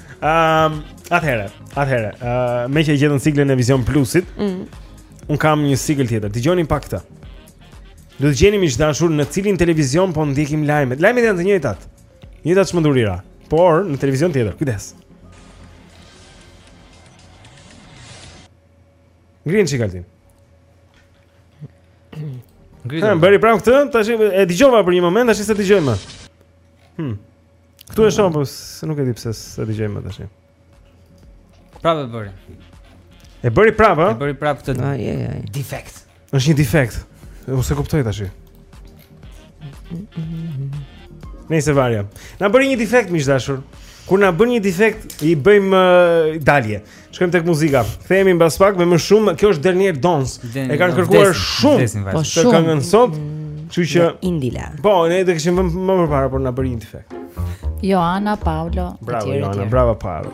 [SPEAKER 8] Ehm, um, atëherë, atëherë, ë uh, meqë e gjetën siglën e Vizion Plusit.
[SPEAKER 2] Mm.
[SPEAKER 8] Unë kam një sigël tjetër. Dëgjoni pak këtë. Do të gjeni miq të dashur në cilin televizion po ndjekim lajmet. Lajmet janë të njëjtat. Të njëjtat çmendurira, por në televizion tjetër. Kujdes. Ngrije çik,
[SPEAKER 3] Altin. Ngrije.
[SPEAKER 8] Ha, bëri prapë këtë, tash e dëgjova për një moment, tash s'e dëgjoj më. Hm. Këtu e shoh, po nuk e di pse s'e dëgjoj më tash.
[SPEAKER 3] Prapë e bëri.
[SPEAKER 8] E bëri prapë?
[SPEAKER 3] E bëri prapë këtë.
[SPEAKER 2] Ai ai ai.
[SPEAKER 3] Defekt.
[SPEAKER 8] Është një defekt. Unë s'e kuptoj tash. Nëse varja. Na bëri një defekt miq të dashur. Kur na bën një defekt, i bëjmë dalje. Shkojmë tek muzika. Kthehemi mbas pak me më shumë. Kjo është Dernière
[SPEAKER 3] Danse.
[SPEAKER 8] E kanë kërkuar shumë.
[SPEAKER 2] Po shumë.
[SPEAKER 8] Këtë këngën sot. Kështu që
[SPEAKER 2] Indila.
[SPEAKER 8] Po, ne do kishim vënë më përpara por na bëri një defekt.
[SPEAKER 4] Joana Paulo.
[SPEAKER 8] Bravo Joana, bravo
[SPEAKER 13] Paulo.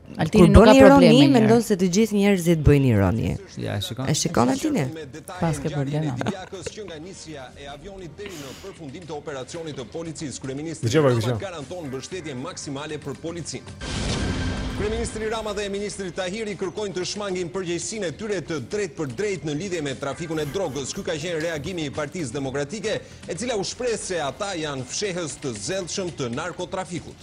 [SPEAKER 13] Altini nuk
[SPEAKER 1] ka
[SPEAKER 13] ironi. Mendon se të gjithë njerëzit bëjnë ironi.
[SPEAKER 3] Ja, e shikon.
[SPEAKER 13] E shikon Altini.
[SPEAKER 4] Pa s'ke problem.
[SPEAKER 14] Diakos që nga nisja e avionit deri në përfundim të operacionit të policisë, kryeministri garanton mbështetje maksimale për policinë. Kryeministri Rama dhe ministri Tahiri kërkojnë të shmangin përgjegjësinë e tyre të drejtpërdrejtë në lidhje me trafikun e drogës. Ky ka qenë reagimi i Partisë Demokratike, e cila u shpreh se ata janë fshehës të zellshëm të narkotrafikut.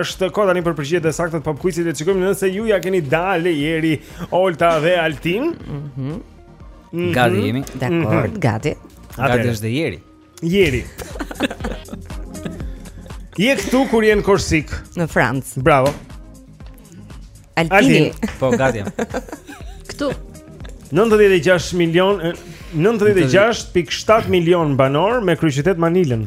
[SPEAKER 1] Është kohë tani për përgjigjet e sakta të pop quizit dhe shikojmë nëse ju ia keni dalë Jeri Olta dhe Altin. Mhm. Mm mm -hmm.
[SPEAKER 3] Gati jemi.
[SPEAKER 13] Dakord, mm -hmm. gati.
[SPEAKER 3] Gati është dhe Jeri.
[SPEAKER 1] Jeri. Je këtu kur je në Korsikë.
[SPEAKER 13] Në Francë.
[SPEAKER 1] Bravo.
[SPEAKER 13] Altini.
[SPEAKER 1] Altin.
[SPEAKER 3] Po, gati jam.
[SPEAKER 4] Këtu.
[SPEAKER 1] 96 milion 96.7 milion banorë me kryeqytet Manilën.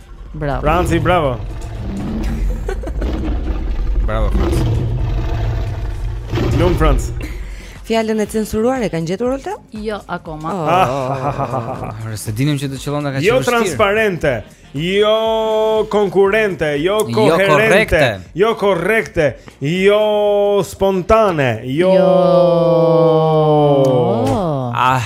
[SPEAKER 1] Bravo.
[SPEAKER 4] Franci, bravo.
[SPEAKER 1] bravo
[SPEAKER 3] Franc.
[SPEAKER 1] Lum Franc.
[SPEAKER 15] Fjalën e censuruar e kanë gjetur Olta?
[SPEAKER 16] Jo, akoma.
[SPEAKER 1] Oh, ah,
[SPEAKER 3] oh, oh, Se dinim që të qëllonte nga ka
[SPEAKER 1] Jo transparente, jo konkurrente, jo,
[SPEAKER 3] jo
[SPEAKER 1] koherente, jo korrekte, jo spontane, jo,
[SPEAKER 3] jo...
[SPEAKER 1] Ah.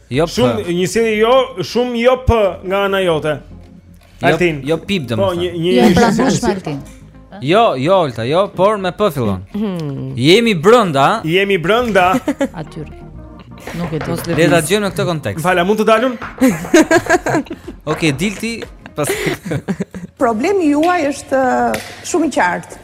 [SPEAKER 1] Jo p. Shumë një sjellje jo, shumë jo p nga ana jote.
[SPEAKER 3] Jo,
[SPEAKER 1] Altin.
[SPEAKER 3] Jo, jo
[SPEAKER 1] pip
[SPEAKER 3] domethënë.
[SPEAKER 1] Po një një
[SPEAKER 16] jo, pra, shumë Altin.
[SPEAKER 3] Jo, jo Olta, jo, por me p fillon.
[SPEAKER 16] Hmm.
[SPEAKER 3] Jemi brenda.
[SPEAKER 1] Jemi brenda.
[SPEAKER 16] Aty. Nuk e di.
[SPEAKER 3] Le ta themi në këtë kontekst.
[SPEAKER 1] Fjala, mund të dalim?
[SPEAKER 3] Okej, okay, dil ti pas.
[SPEAKER 4] Problemi juaj është uh, shumë i qartë.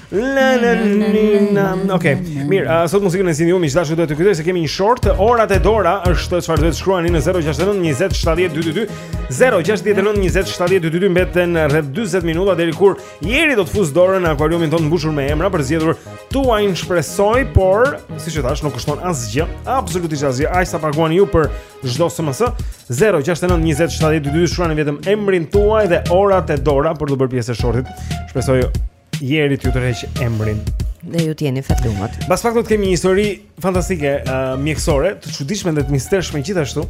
[SPEAKER 1] La la la. Okej. Mirë, uh, sot muzikën e zgjidhni ju, miq të dashur, dua t'ju kujtoj se kemi një short, orat e dora është çfarë duhet të shkruani në 069 20 70 222. 069 20 70 222 mbeten rreth 40 minuta deri kur Jeri do të fusë dorën në akuariumin tonë të mbushur me emra për të zgjedhur tuajin shpresoj, por siç e thashë, nuk kushton asgjë, absolutisht asgjë. Aq sa paguani ju për çdo SMS. 069 20 70 222 shkruani vetëm emrin tuaj dhe orat e dora për t'u bërë pjesë e shortit. Shpresoj Jeri t'ju tërheqë emrin
[SPEAKER 15] dhe ju t'jeni fatlumët.
[SPEAKER 1] Pas pak do të kemi një histori fantastike uh, mjekësore, të çuditshme dhe të mistershme gjithashtu,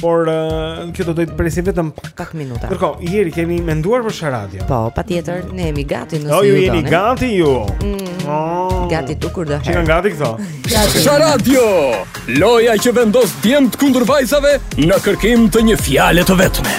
[SPEAKER 1] por uh, kjo do të presë vetëm pak
[SPEAKER 15] minuta.
[SPEAKER 1] Ndërkohë, Jeri kemi menduar për Sharadio.
[SPEAKER 15] Po, patjetër, ne jemi gati në
[SPEAKER 1] studio. Jo, jeni gati ju.
[SPEAKER 15] Mm,
[SPEAKER 1] oh.
[SPEAKER 15] Gati ti kur do
[SPEAKER 1] të. Çka gati këto?
[SPEAKER 2] Sharadio. Loja që vendos djemtë kundër vajzave në kërkim të një fjale të vetme.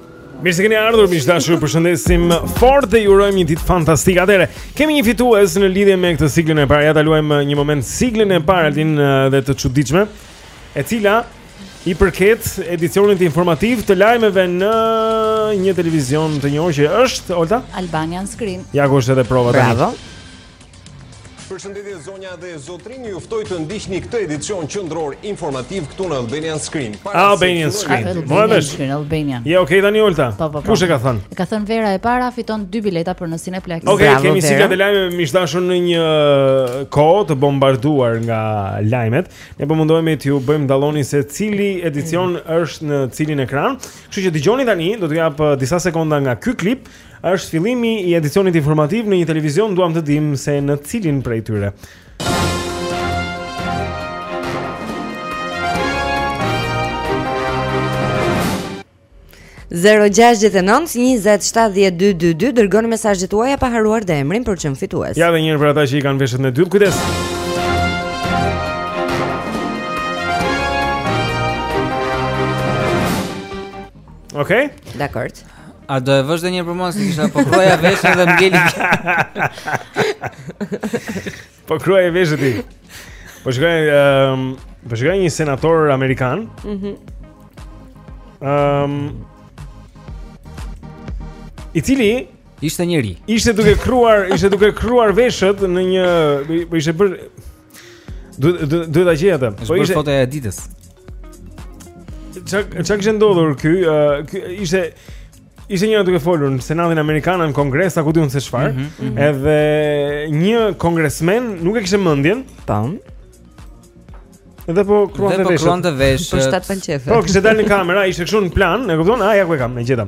[SPEAKER 1] Mirë se keni ardhur, miq të dashur, ju përshëndesim fort dhe ju urojmë një ditë fantastike. Atëherë, kemi një fitues në lidhje me këtë siglën e parë. Ja ta luajmë uh, një moment siglën e parë Altin uh, dhe të çuditshme, e cila i përket edicionit informativ të lajmeve në një televizion të njohur që është Olta
[SPEAKER 4] Albanian Screen.
[SPEAKER 1] Ja ku është edhe prova tani.
[SPEAKER 2] Bravo.
[SPEAKER 14] Përshëndetje zonja dhe zotërinj, ju ftoj të ndiqni këtë edicion qendror informativ këtu në Albanian Screen. Para
[SPEAKER 1] Albanian Screen.
[SPEAKER 4] Albanian Screen, Albanian.
[SPEAKER 1] Ja, okay tani Olta.
[SPEAKER 4] Po, po, po.
[SPEAKER 1] Kush e ka thënë?
[SPEAKER 4] E ka thënë Vera e para fiton dy bileta për në Cineplex.
[SPEAKER 1] Okej, okay, kemi siglat e lajmeve miq të dashur në një uh, kohë të bombarduar nga lajmet. Ne po mundohemi t'ju bëjmë të dalloni se cili edicion mm. është në cilin ekran. Kështu që dëgjoni tani, do t'ju jap uh, disa sekonda nga ky klip. Është fillimi i edicionit informativ në një televizion duam të dimë se në cilin prej tyre.
[SPEAKER 2] Zero gjashtë nëntë, njëzet, shtatëdhjetë, dy, dy, dy, dërgoni mesazhet tuaja pa harruar dhe emrin për të qenë fitues.
[SPEAKER 1] Ja edhe një herë për ata që i kanë veshët me dyllë, kujdes. Okej?
[SPEAKER 2] Dakord.
[SPEAKER 3] A do e vësh dhe një herë për mua se isha po kruaja veshët dhe mbjeli.
[SPEAKER 1] po kruaje veshët ti. Po shikoja ehm um, po shikoja një senator amerikan.
[SPEAKER 2] Mhm.
[SPEAKER 1] Mm ehm um, I cili
[SPEAKER 3] ishte njëri.
[SPEAKER 1] Ishte duke kruar, ishte duke kruar veshët në një po ishte bërë Duhet duhet duhet ta gjej atë.
[SPEAKER 3] Po ishte foto e ditës.
[SPEAKER 1] Ça kishte ndodhur ky, ky ishte ishte njëra duke folur në Senatin Amerikan në Kongres, a ku di unë se çfarë.
[SPEAKER 2] Mm -hmm, mm -hmm.
[SPEAKER 1] Edhe një kongresmen nuk e kishte mendjen,
[SPEAKER 2] tan.
[SPEAKER 1] Edhe po kruante veshët.
[SPEAKER 3] Dhe po kruante veshët.
[SPEAKER 2] Po shtat pançefe.
[SPEAKER 1] Po kishte dalë në kamera, ishte kështu në plan, e kupton? Ah, ja ku e kam, e gjeta.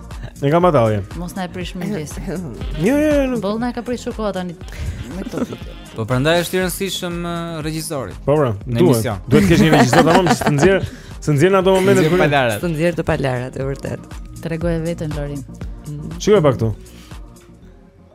[SPEAKER 1] E kam atë.
[SPEAKER 4] Mos na e prish mëngjesin.
[SPEAKER 1] Jo, jo, jo.
[SPEAKER 4] Boll na ka prishur koha tani me këto video.
[SPEAKER 3] Po prandaj është i rëndësishëm regjisori.
[SPEAKER 1] Po bra,
[SPEAKER 3] po,
[SPEAKER 1] në
[SPEAKER 3] emision.
[SPEAKER 1] Duhet të kesh një regjisor tamam të nxjerr, të nxjerr në ato momente kur
[SPEAKER 2] të nxjerr të palarat, e vërtet.
[SPEAKER 4] Tregoja veten Lorin.
[SPEAKER 1] Shikoje pak këtu.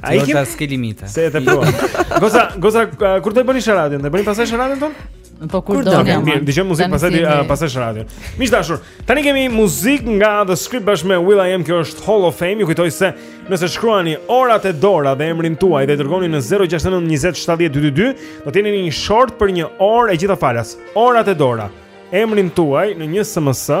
[SPEAKER 17] A
[SPEAKER 4] i
[SPEAKER 3] kemi s'ke limite.
[SPEAKER 1] Se e tepruan. Goza, goza, kur do të bëni shëratin? Do bëni pastaj shëratin tonë?
[SPEAKER 4] Po kur do ne?
[SPEAKER 1] Mirë, dëgjojmë muzikë pastaj di pastaj shëratin. Miq të dashur, tani kemi muzikë nga The Script bashkë me Will I Am, kjo është Hall of Fame. Ju kujtoj se nëse shkruani orat e dora dhe emrin tuaj dhe i dërgoni në 069 20 70 222, do të jeni në një short për një orë e gjitha falas. Orat e dora, emrin tuaj në një SMS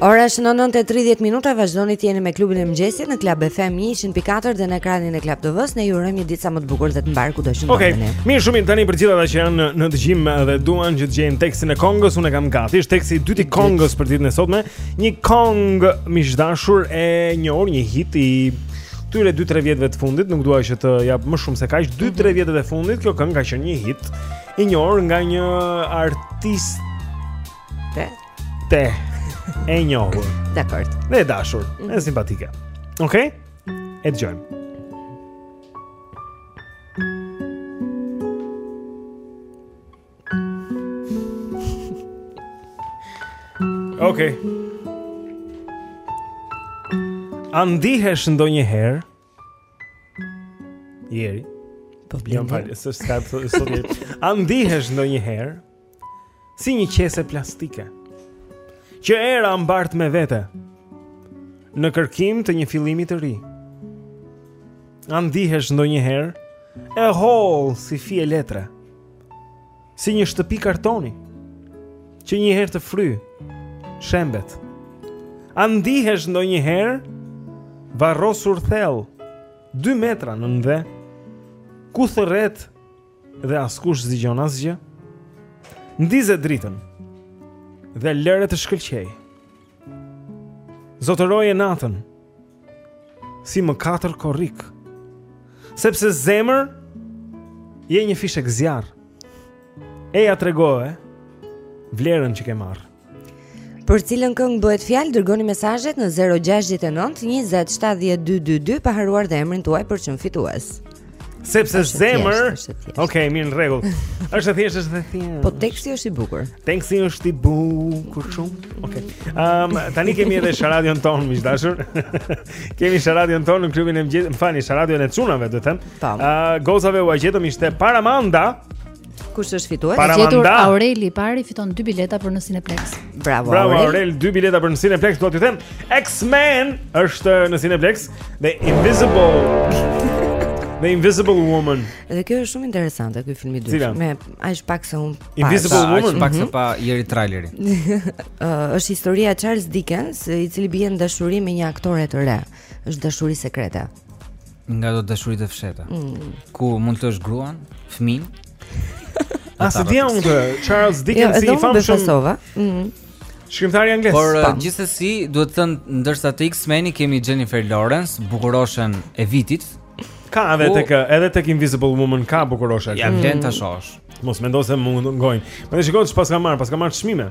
[SPEAKER 2] Ora është 9:30 minuta, vazhdoni të jeni me klubin e mëngjesit në Club FM 104 dhe në ekranin e Club TV-së. Ne ju urojmë një ditë sa më të bukur dhe të mbarë kudo të
[SPEAKER 1] Okej. Mirë shumë tani për gjithë ata që janë në dëgjim dhe duan që të gjejnë tekstin e këngës, unë e kam gati. Është teksti i dytë i këngës për ditën e sotme, një këngë miq të dashur e njohur, një hit i këtyre 2-3 vjetëve të fundit, nuk dua që të jap më shumë se kaq, 2-3 vjetët e fundit, kjo këngë ka qenë një hit. I njohur nga një artiste
[SPEAKER 2] te
[SPEAKER 1] e njohur. Dakord. E dashur, mm -hmm. e simpatike. Okej? Okay? E dëgjojmë. Okej. Okay. A ndihesh ndonjëherë Ieri.
[SPEAKER 2] Po,
[SPEAKER 1] bëj. Më fal, s'ka të thotë. A ndihesh ndonjëherë si një qese plastike? Që era mbart me vete në kërkim të një fillimi të ri. A ndihesh ndonjëherë e hollë si fije letre? Si një shtëpi kartoni që një erë të fryjë shembet. A ndihesh ndonjëherë varrosur thellë 2 metra nën dhe, ku thërret dhe askush s'dëgjon asgjë, ndize dritën dhe lëre të shkëlqejë. Zotëroje natën, Si më katër korrik Sepse zemër Je një fishekzjarr Eja tregoje Vlerën që ke marrë
[SPEAKER 2] Për cilën këngë bëhet fjalë, dërgoni mesazhet në 069 20 70 222 pa harruar dhe emrin tuaj për çm fitues.
[SPEAKER 1] Sepse zemër. Okej, okay, mirë në rregull. Është e thjeshtë, është e thjeshtë.
[SPEAKER 2] Po teksti është i bukur.
[SPEAKER 1] Teksti është i bukur shumë. Okej. Okay. Ehm, um, tani kemi edhe sharadën tonë, miq dashur. kemi sharadën tonë në klubin e mëngjesit. Më falni, sharadën e çunave, do të them.
[SPEAKER 2] Ëh,
[SPEAKER 1] uh, gocave ua gjetëm ishte Paramanda.
[SPEAKER 2] Kush e ka fituar?
[SPEAKER 1] Para
[SPEAKER 4] gjetur
[SPEAKER 1] manda.
[SPEAKER 4] Aureli i parë fiton dy bileta për në Cineplex.
[SPEAKER 2] Bravo,
[SPEAKER 1] Bravo
[SPEAKER 2] Aurel.
[SPEAKER 1] Aurel, dy bileta për në Cineplex, do t'ju them. X-Men është në Cineplex, dhe Invisible. The Invisible Woman.
[SPEAKER 2] Dhe kjo është shumë interesante ky film i
[SPEAKER 1] dytë.
[SPEAKER 2] Me aq pak sa unë.
[SPEAKER 1] Invisible
[SPEAKER 3] pa,
[SPEAKER 1] Woman.
[SPEAKER 3] Aq pak sa
[SPEAKER 1] mhm.
[SPEAKER 3] pashë Ieri trailerin.
[SPEAKER 2] uh, është historia e Charles Dickens, i cili bie në dashuri me një aktore të re. është dashuri sekrete.
[SPEAKER 3] Nga ato dashuritë e fshehta.
[SPEAKER 2] Mm.
[SPEAKER 3] Ku mund ta lësh gruan, fëmijën?
[SPEAKER 1] A s'e dija unë te Charles Dickens
[SPEAKER 2] jo,
[SPEAKER 1] i famshëm
[SPEAKER 2] mm.
[SPEAKER 1] Shkrimtari anglez
[SPEAKER 3] Por uh, gjithsesi duhet thënë ndërsa te X-Meni kemi Jennifer Lawrence Bukuroshen e vitit
[SPEAKER 1] Ka edhe tek, edhe tek Invisible Woman ka bukuroshe
[SPEAKER 3] Ia vlen ta shohësh
[SPEAKER 1] Mos mendo se mund të mungojnë Më të shikojnë që
[SPEAKER 18] pse ka marrë, pse ka marrë çmime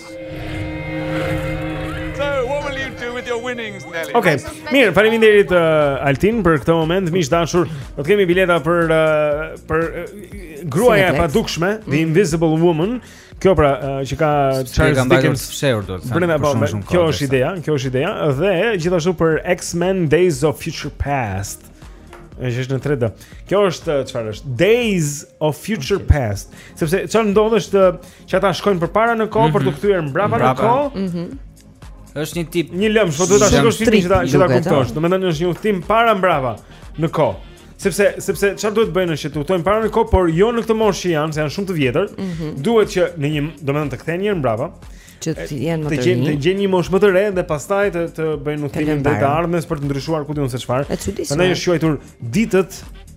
[SPEAKER 1] Okej,
[SPEAKER 3] okay. mirë,
[SPEAKER 1] faleminderit uh, Altin për këtë moment. Miq dashur, do të kemi bileta për uh, për uh, gruaja e padukshme, The mm. Invisible Woman. Kjo pra uh, që ka Charles Dickens
[SPEAKER 3] fshehur do të thënë.
[SPEAKER 1] Brenda po, kjo është ideja, kjo është ideja dhe gjithashtu për X-Men Days of Future Past. Është është në 3D. Kjo është uh, çfarë është? Days of Future okay. Past. Sepse çfarë ndodh është uh, Që ata shkojnë përpara në kohë, mm -hmm. për të mhm. kthyer mbrapa, në kohë
[SPEAKER 4] mm -hmm.
[SPEAKER 3] është një tip
[SPEAKER 1] Një lëmsh, po duhet ta shikosh filmin që ta, që ta kuptosh Domethënë është një udhëtim para mbrapa në kohë Sepse, sepse çfarë duhet bëjnë është që të udhëtojnë para në kohë Por jo në këtë moshë që janë, se janë shumë të vjetër
[SPEAKER 2] mm -hmm.
[SPEAKER 1] Duhet që në një, domethënë të kthehen një herë mbrapa
[SPEAKER 2] që të jenë më
[SPEAKER 1] të rinj. Të gjejnë një moshë më të re dhe pastaj të të bëjnë
[SPEAKER 2] udhëtimin
[SPEAKER 1] drejt të ardhmes për të ndryshuar ku di unë se çfarë. Prandaj është quajtur ditët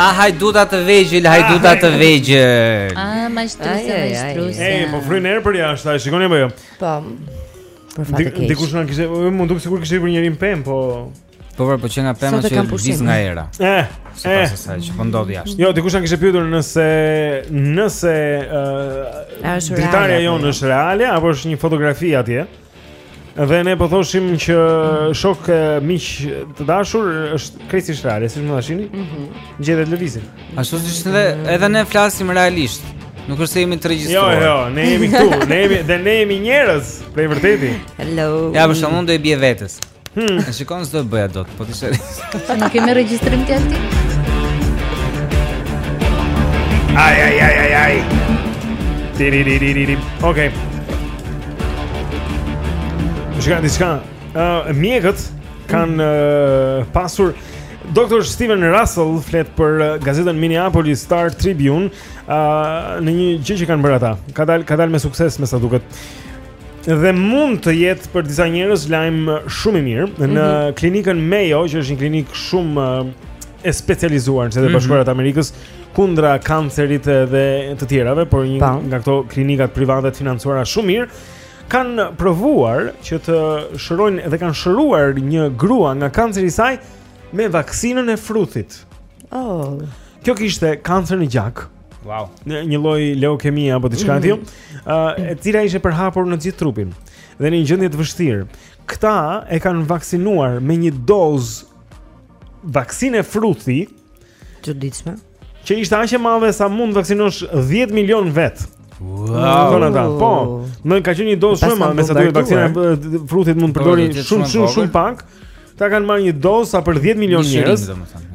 [SPEAKER 3] A hajduta të vegjël, hajduta të vegjël.
[SPEAKER 2] A majstrus,
[SPEAKER 4] majstrus.
[SPEAKER 1] Ej, po fryn erë përjashta, a shikoni apo jo?
[SPEAKER 2] Po. Për fat të keq.
[SPEAKER 1] Dikush na kishte, m'u duk sikur kishte për njërin pemë, po
[SPEAKER 3] Po pra, po që nga pema që
[SPEAKER 2] lëviz
[SPEAKER 3] nga era
[SPEAKER 1] Eh,
[SPEAKER 3] si
[SPEAKER 1] eh Sipas
[SPEAKER 3] asaj që po ndodh jashtë
[SPEAKER 1] Jo, dikush na kishte pyetur nëse Nëse
[SPEAKER 2] uh,
[SPEAKER 1] Dritarja jonë është reale Apo është një fotografi atje Dhe ne po thoshim që jo miq të dashur është krejtësisht reale, siç mund ta shihni?
[SPEAKER 2] Mhm.
[SPEAKER 1] Mm Gjethet lëvizin.
[SPEAKER 3] Ashtu siç edhe edhe ne flasim realisht. Nuk është se jemi të regjistruar.
[SPEAKER 1] Jo, jo, ne jemi këtu, ne jemi dhe ne jemi njerëz, për vërtetë.
[SPEAKER 2] Hello.
[SPEAKER 3] Ja, për shembull do i bie vetes.
[SPEAKER 1] Hmm.
[SPEAKER 3] E shikon s'do ta bëja dot, po të shërë
[SPEAKER 4] Se nuk kemi regjistrim ti aty
[SPEAKER 1] Aj, aj, aj, aj, aj Tiri, tiri, tiri, tiri Okej okay. Diçka uh, Mjekët kanë uh, pasur Dr. Steven Russell flet për uh, gazetën Minneapolis Star Tribune uh, Në një gjë që kanë bërë ata Ka dalë, ka dalë me sukses me sa duket Dhe mund të jetë për disa njerëz lajm shumë i mirë në
[SPEAKER 2] mm -hmm.
[SPEAKER 1] klinikën Mayo, që është një klinikë shumë e specializuar në Shtetet e
[SPEAKER 2] mhm.
[SPEAKER 1] Bashkuara të Amerikës kundra kancerit dhe të tjerave, por një
[SPEAKER 2] pa.
[SPEAKER 1] nga këto klinikat private të financuara shumë mirë kanë provuar që të shërojnë dhe kanë shëruar një grua nga kanceri i saj me vaksinën e fruthit.
[SPEAKER 2] Oh.
[SPEAKER 1] Kjo kishte kancer në gjak.
[SPEAKER 3] Wow.
[SPEAKER 1] Në një lloj leukemie apo diçka
[SPEAKER 2] mm.
[SPEAKER 1] të tillë, ë uh, e cila ishte përhapur në gjithë trupin dhe në një gjendje të vështirë. Këta e kanë vaksinuar me një dozë vaksine fruthi.
[SPEAKER 2] Çuditshme.
[SPEAKER 1] Që ishte aq e madhe sa mund të vaksinosh 10 milion vetë.
[SPEAKER 3] Wow.
[SPEAKER 1] Ata, po, më ka qenë një dozë shumë, me sa duket vaksina e fruthit mund
[SPEAKER 3] të përdorin
[SPEAKER 1] shumë
[SPEAKER 3] shumë
[SPEAKER 1] shumë pak. Këta kanë marrë një dozë sa për 10
[SPEAKER 3] milionë
[SPEAKER 1] njerëz.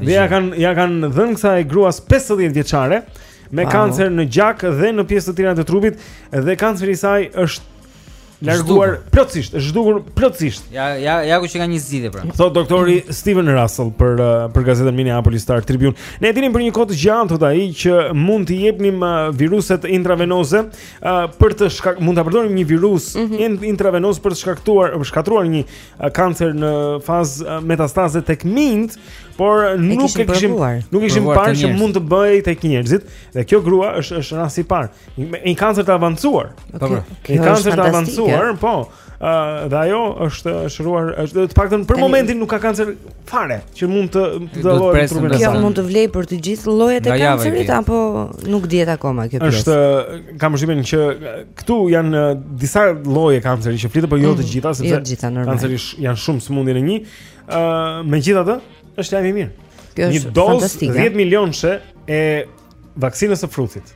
[SPEAKER 1] Dhe ja kanë ja kanë dhënë kësaj gruas 50 vjeçare me kancer në gjak dhe në pjesë të tjera të trupit dhe kanceri i saj është larguar plotësisht, është zhdukur plotësisht.
[SPEAKER 3] Ja ja ja ku që ka një zgjidhje pra.
[SPEAKER 1] Thot doktori Steven Russell për uh, për gazetën Minneapolis Star Tribune: Ne e dinim për një kohë të gjatë thot ai që mund të jepnim uh, viruset intravenoze uh, për të shkak mund ta përdorim një virus mm -hmm. intravenoz për të shkaktuar shkatruar një kancer në fazë metastaze tek minjtë, por nuk e kishim nuk kishim parë që mund të bëhej tek njerëzit dhe kjo grua është është rasti i parë. Një kancer të avancuar.
[SPEAKER 2] Po.
[SPEAKER 1] Një kancer të avancuar, po. Ëh dhe ajo është shëruar, është të paktën për momentin nuk ka kancer fare që mund të të dallohet
[SPEAKER 3] në
[SPEAKER 1] trupin e saj.
[SPEAKER 2] Kjo mund të vlejë për të gjithë llojet e kancerit apo nuk dihet akoma kjo pjesë.
[SPEAKER 1] Është kam përshtypjen që këtu janë disa lloje kanceri që flitet, por jo të
[SPEAKER 2] mm,
[SPEAKER 1] gjitha, sepse jo
[SPEAKER 2] të gjitha normalisht.
[SPEAKER 1] Kanceri janë shumë sëmundje në një. Ë, megjithatë, është lajm i mirë.
[SPEAKER 2] Kjo është fantastike.
[SPEAKER 1] Një dozë 10 milionëshe e vaksinës së fruthit.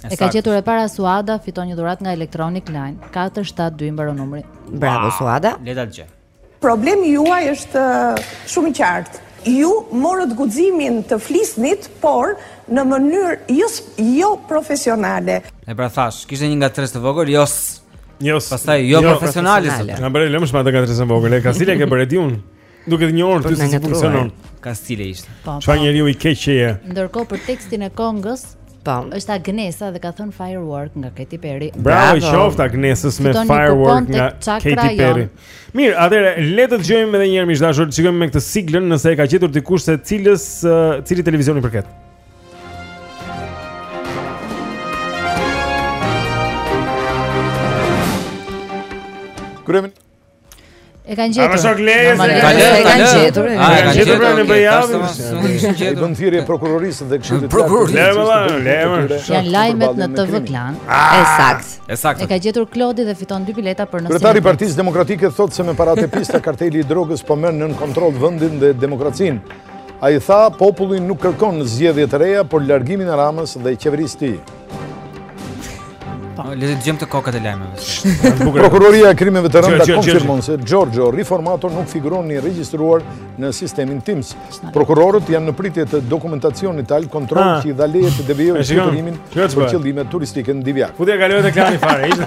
[SPEAKER 2] E
[SPEAKER 1] ka
[SPEAKER 4] gjetur e para Suada, fiton një dhuratë nga Electronic Line. 472 mbaron numri.
[SPEAKER 2] Bravo Suada.
[SPEAKER 3] Le ta djem.
[SPEAKER 11] Problemi juaj është uh, shumë i qartë. Ju morët guximin të flisnit, por në mënyrë jo jo profesionale.
[SPEAKER 3] E pra thash, kishte një ngatërresë të vogël, jo
[SPEAKER 1] Njës,
[SPEAKER 3] Pastaj jo, jo
[SPEAKER 2] profesionale.
[SPEAKER 1] Na bëre lëmsh me atë ngatërresë të vogël. Kastile e ke bërë ti? Duke të
[SPEAKER 2] njohur
[SPEAKER 1] ty si funksionon.
[SPEAKER 3] Kastile ishte.
[SPEAKER 4] Po,
[SPEAKER 1] Çfarë po. njeriu i keq që je.
[SPEAKER 4] Ndërkohë për tekstin e këngës,
[SPEAKER 2] po,
[SPEAKER 4] është Agnesa dhe ka thënë Firework nga Katy Perry.
[SPEAKER 1] Bravo,
[SPEAKER 2] Bravo i
[SPEAKER 1] qoftë Agnesës me Firework nga Katy Perry. Mirë, atëherë le të dëgjojmë edhe një herë miq të dashur, shikojmë me këtë siglën nëse e ka gjetur dikush se cilës cili televizioni i përket.
[SPEAKER 19] Kryemin
[SPEAKER 4] E kanë gjetur.
[SPEAKER 1] Ata shok lejë.
[SPEAKER 4] E kanë gjetur.
[SPEAKER 3] E
[SPEAKER 1] kanë gjetur në
[SPEAKER 3] Bejavë.
[SPEAKER 19] I bën thirrje prokurorisë dhe kështu të
[SPEAKER 1] tjerë. Lejë, lejë.
[SPEAKER 4] Janë lajmet në TV Klan.
[SPEAKER 2] Ah!
[SPEAKER 3] E saktë.
[SPEAKER 4] E saktë. E ka gjetur Klodi dhe fiton dy bileta për në.
[SPEAKER 19] Kryetari i Partisë Demokratike thotë se me paratë e pista karteli i drogës po merr nën kontroll vendin dhe demokracinë. Ai tha populli nuk kërkon zgjedhje të reja, por largimin e Ramës dhe qeverisë së tij. Po.
[SPEAKER 3] Le të djem të kokat e lajmeve.
[SPEAKER 19] Prokuroria e krimeve të rënda konfirmon se Giorgio Riformato nuk figuron i regjistruar në sistemin TIMS. Prokurorët janë në pritje të dokumentacionit të Albcontrol
[SPEAKER 1] ah.
[SPEAKER 19] që i dha leje të devijojë
[SPEAKER 1] fluturimin
[SPEAKER 19] për qëllime turistike në Divjakë.
[SPEAKER 1] Futja kalojë të klani fare, ishte.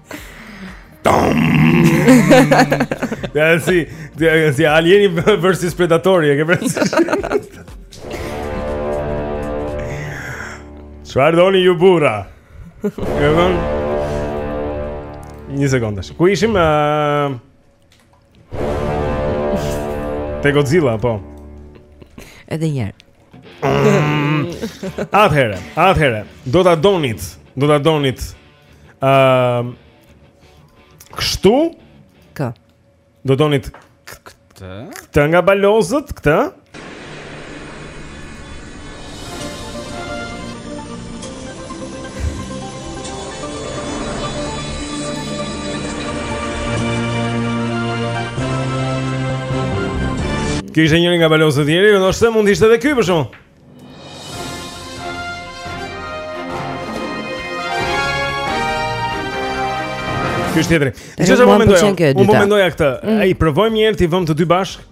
[SPEAKER 1] Ja si, ja si alieni versus predatori, e ke parasysh? Çfarë doni ju burra? Kërkon. Një sekondë. Ku ishim? Uh... Te Godzilla, po.
[SPEAKER 2] Edhe një herë.
[SPEAKER 1] Atëherë, atëherë, do ta donit, do ta donit. Ëm ehm, uh, Kështu?
[SPEAKER 2] Kë?
[SPEAKER 1] Do donit
[SPEAKER 3] këtë?
[SPEAKER 1] Këtë nga balozët, këtë? Kjo ishte njëri nga balozët e tjerë, jo ndoshta mund të ishte edhe ky për shkakun. Kjo është tjetri. Çfarë
[SPEAKER 2] do të mendoj?
[SPEAKER 1] Unë mendoj këtë.
[SPEAKER 2] Mm.
[SPEAKER 1] A i provojmë një herë t'i vëmë të dy
[SPEAKER 20] bashkë.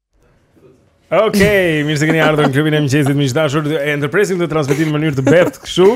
[SPEAKER 20] Okej, okay,
[SPEAKER 1] mirë se keni ardhur në klubin e mëngjesit miq të dashur. E ndërpresim këtë transmetim në mënyrë të beftë kështu.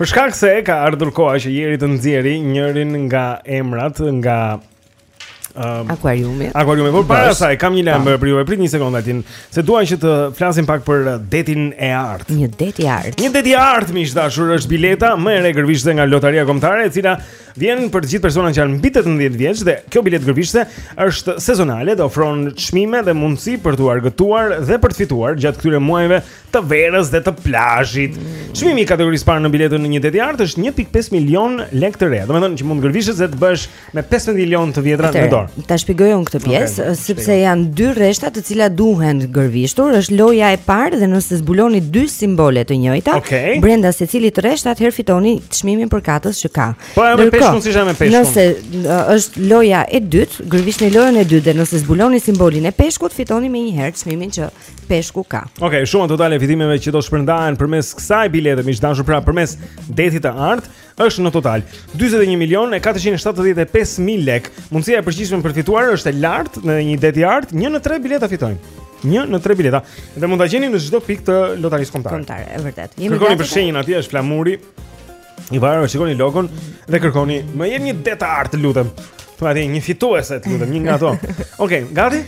[SPEAKER 1] Për shkak se ka ardhur koha që Jeri të nxjerrë njërin nga emrat nga
[SPEAKER 21] um,
[SPEAKER 2] akuariumi.
[SPEAKER 21] Akuariumi, por para kësaj kam një lajm për ju. Prit një sekondë tani, se dua që të flasim pak për uh, detin e artë.
[SPEAKER 2] Një det i artë.
[SPEAKER 21] Një det i artë miq të dashur është bileta më e re gërvishtëse nga lotaria kombëtare, e cila Vjen për të gjithë personat që janë mbi 18 vjeç dhe kjo biletë gërvishtëse është sezonale dhe ofron çmime dhe mundësi për t'u argëtuar dhe për të fituar gjatë këtyre muajve të verës dhe të plazhit. Çmimi i kategorisë së parë në biletën një det i artë është 1.5 milion lekë të reja. Domethënë që mund të gërvishësh dhe të bëhesh me 15 milion të vjetra në dorë.
[SPEAKER 2] Ta shpjegoj unë këtë pjesë,
[SPEAKER 21] okay,
[SPEAKER 2] sepse janë dy rreshta të cilat duhen gërvishtur, është loja e parë dhe nëse zbuloni dy simbole të njëjta,
[SPEAKER 21] okay.
[SPEAKER 2] brenda secilit rresht atëherë fitoni çmimin përkatës që ka.
[SPEAKER 21] Po me peshkun si është me peshkun.
[SPEAKER 2] Nëse është loja e dytë, gërvishni lojën e dytë dhe nëse zbuloni simbolin e peshkut, fitoni menjëherë çmimin që peshku ka.
[SPEAKER 21] Okej, okay, shuma totale e fitimeve që do shpërndahen përmes kësaj bilete miq të dashur pra përmes detit të artë, është në total 41 milion e 475 mijë lek. Mundësia e përgjithshme për të fituar është e lartë në një det i artë, 1 në 3 bileta fitojnë. 1 në 3 bileta. Dhe mund ta gjeni në çdo pikë të lotarisë kombëtare.
[SPEAKER 2] Kombëtare, e vërtetë. Jemi gati.
[SPEAKER 21] Kërkoni për shenjën atje, është flamuri. I varur, shikoni logon dhe kërkoni, më jep një det të artë, të lutem. Po atë një fituese, të lutem, një nga ato. Okej, okay,
[SPEAKER 2] gati?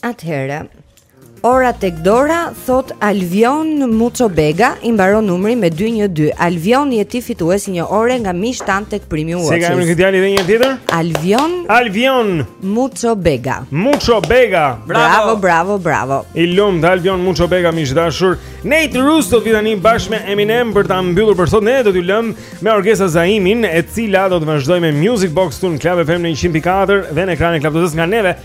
[SPEAKER 2] Atëherë, ora tek dora thotë Alvion Muçobega i mbaron numri me 212. Alvion je ti fituesi i një ore nga Mish Tan tek Premium Watches.
[SPEAKER 21] Si e ka emrin ky djali dhe një herë?
[SPEAKER 2] Alvion
[SPEAKER 21] Alvion
[SPEAKER 2] Muçobega.
[SPEAKER 21] Muçobega.
[SPEAKER 2] Bravo, bravo, bravo.
[SPEAKER 21] I lumtë Alvion Muçobega miq të dashur. Nate Ruess vjen tani bashkë me Eminem për ta mbyllur për sot. Ne do t'ju lëmë me Orgesa Zaimin, e cila do të vazhdojë me Music Box këtu në Club FM në 104 dhe në ekranin e Club TV-s nga neve.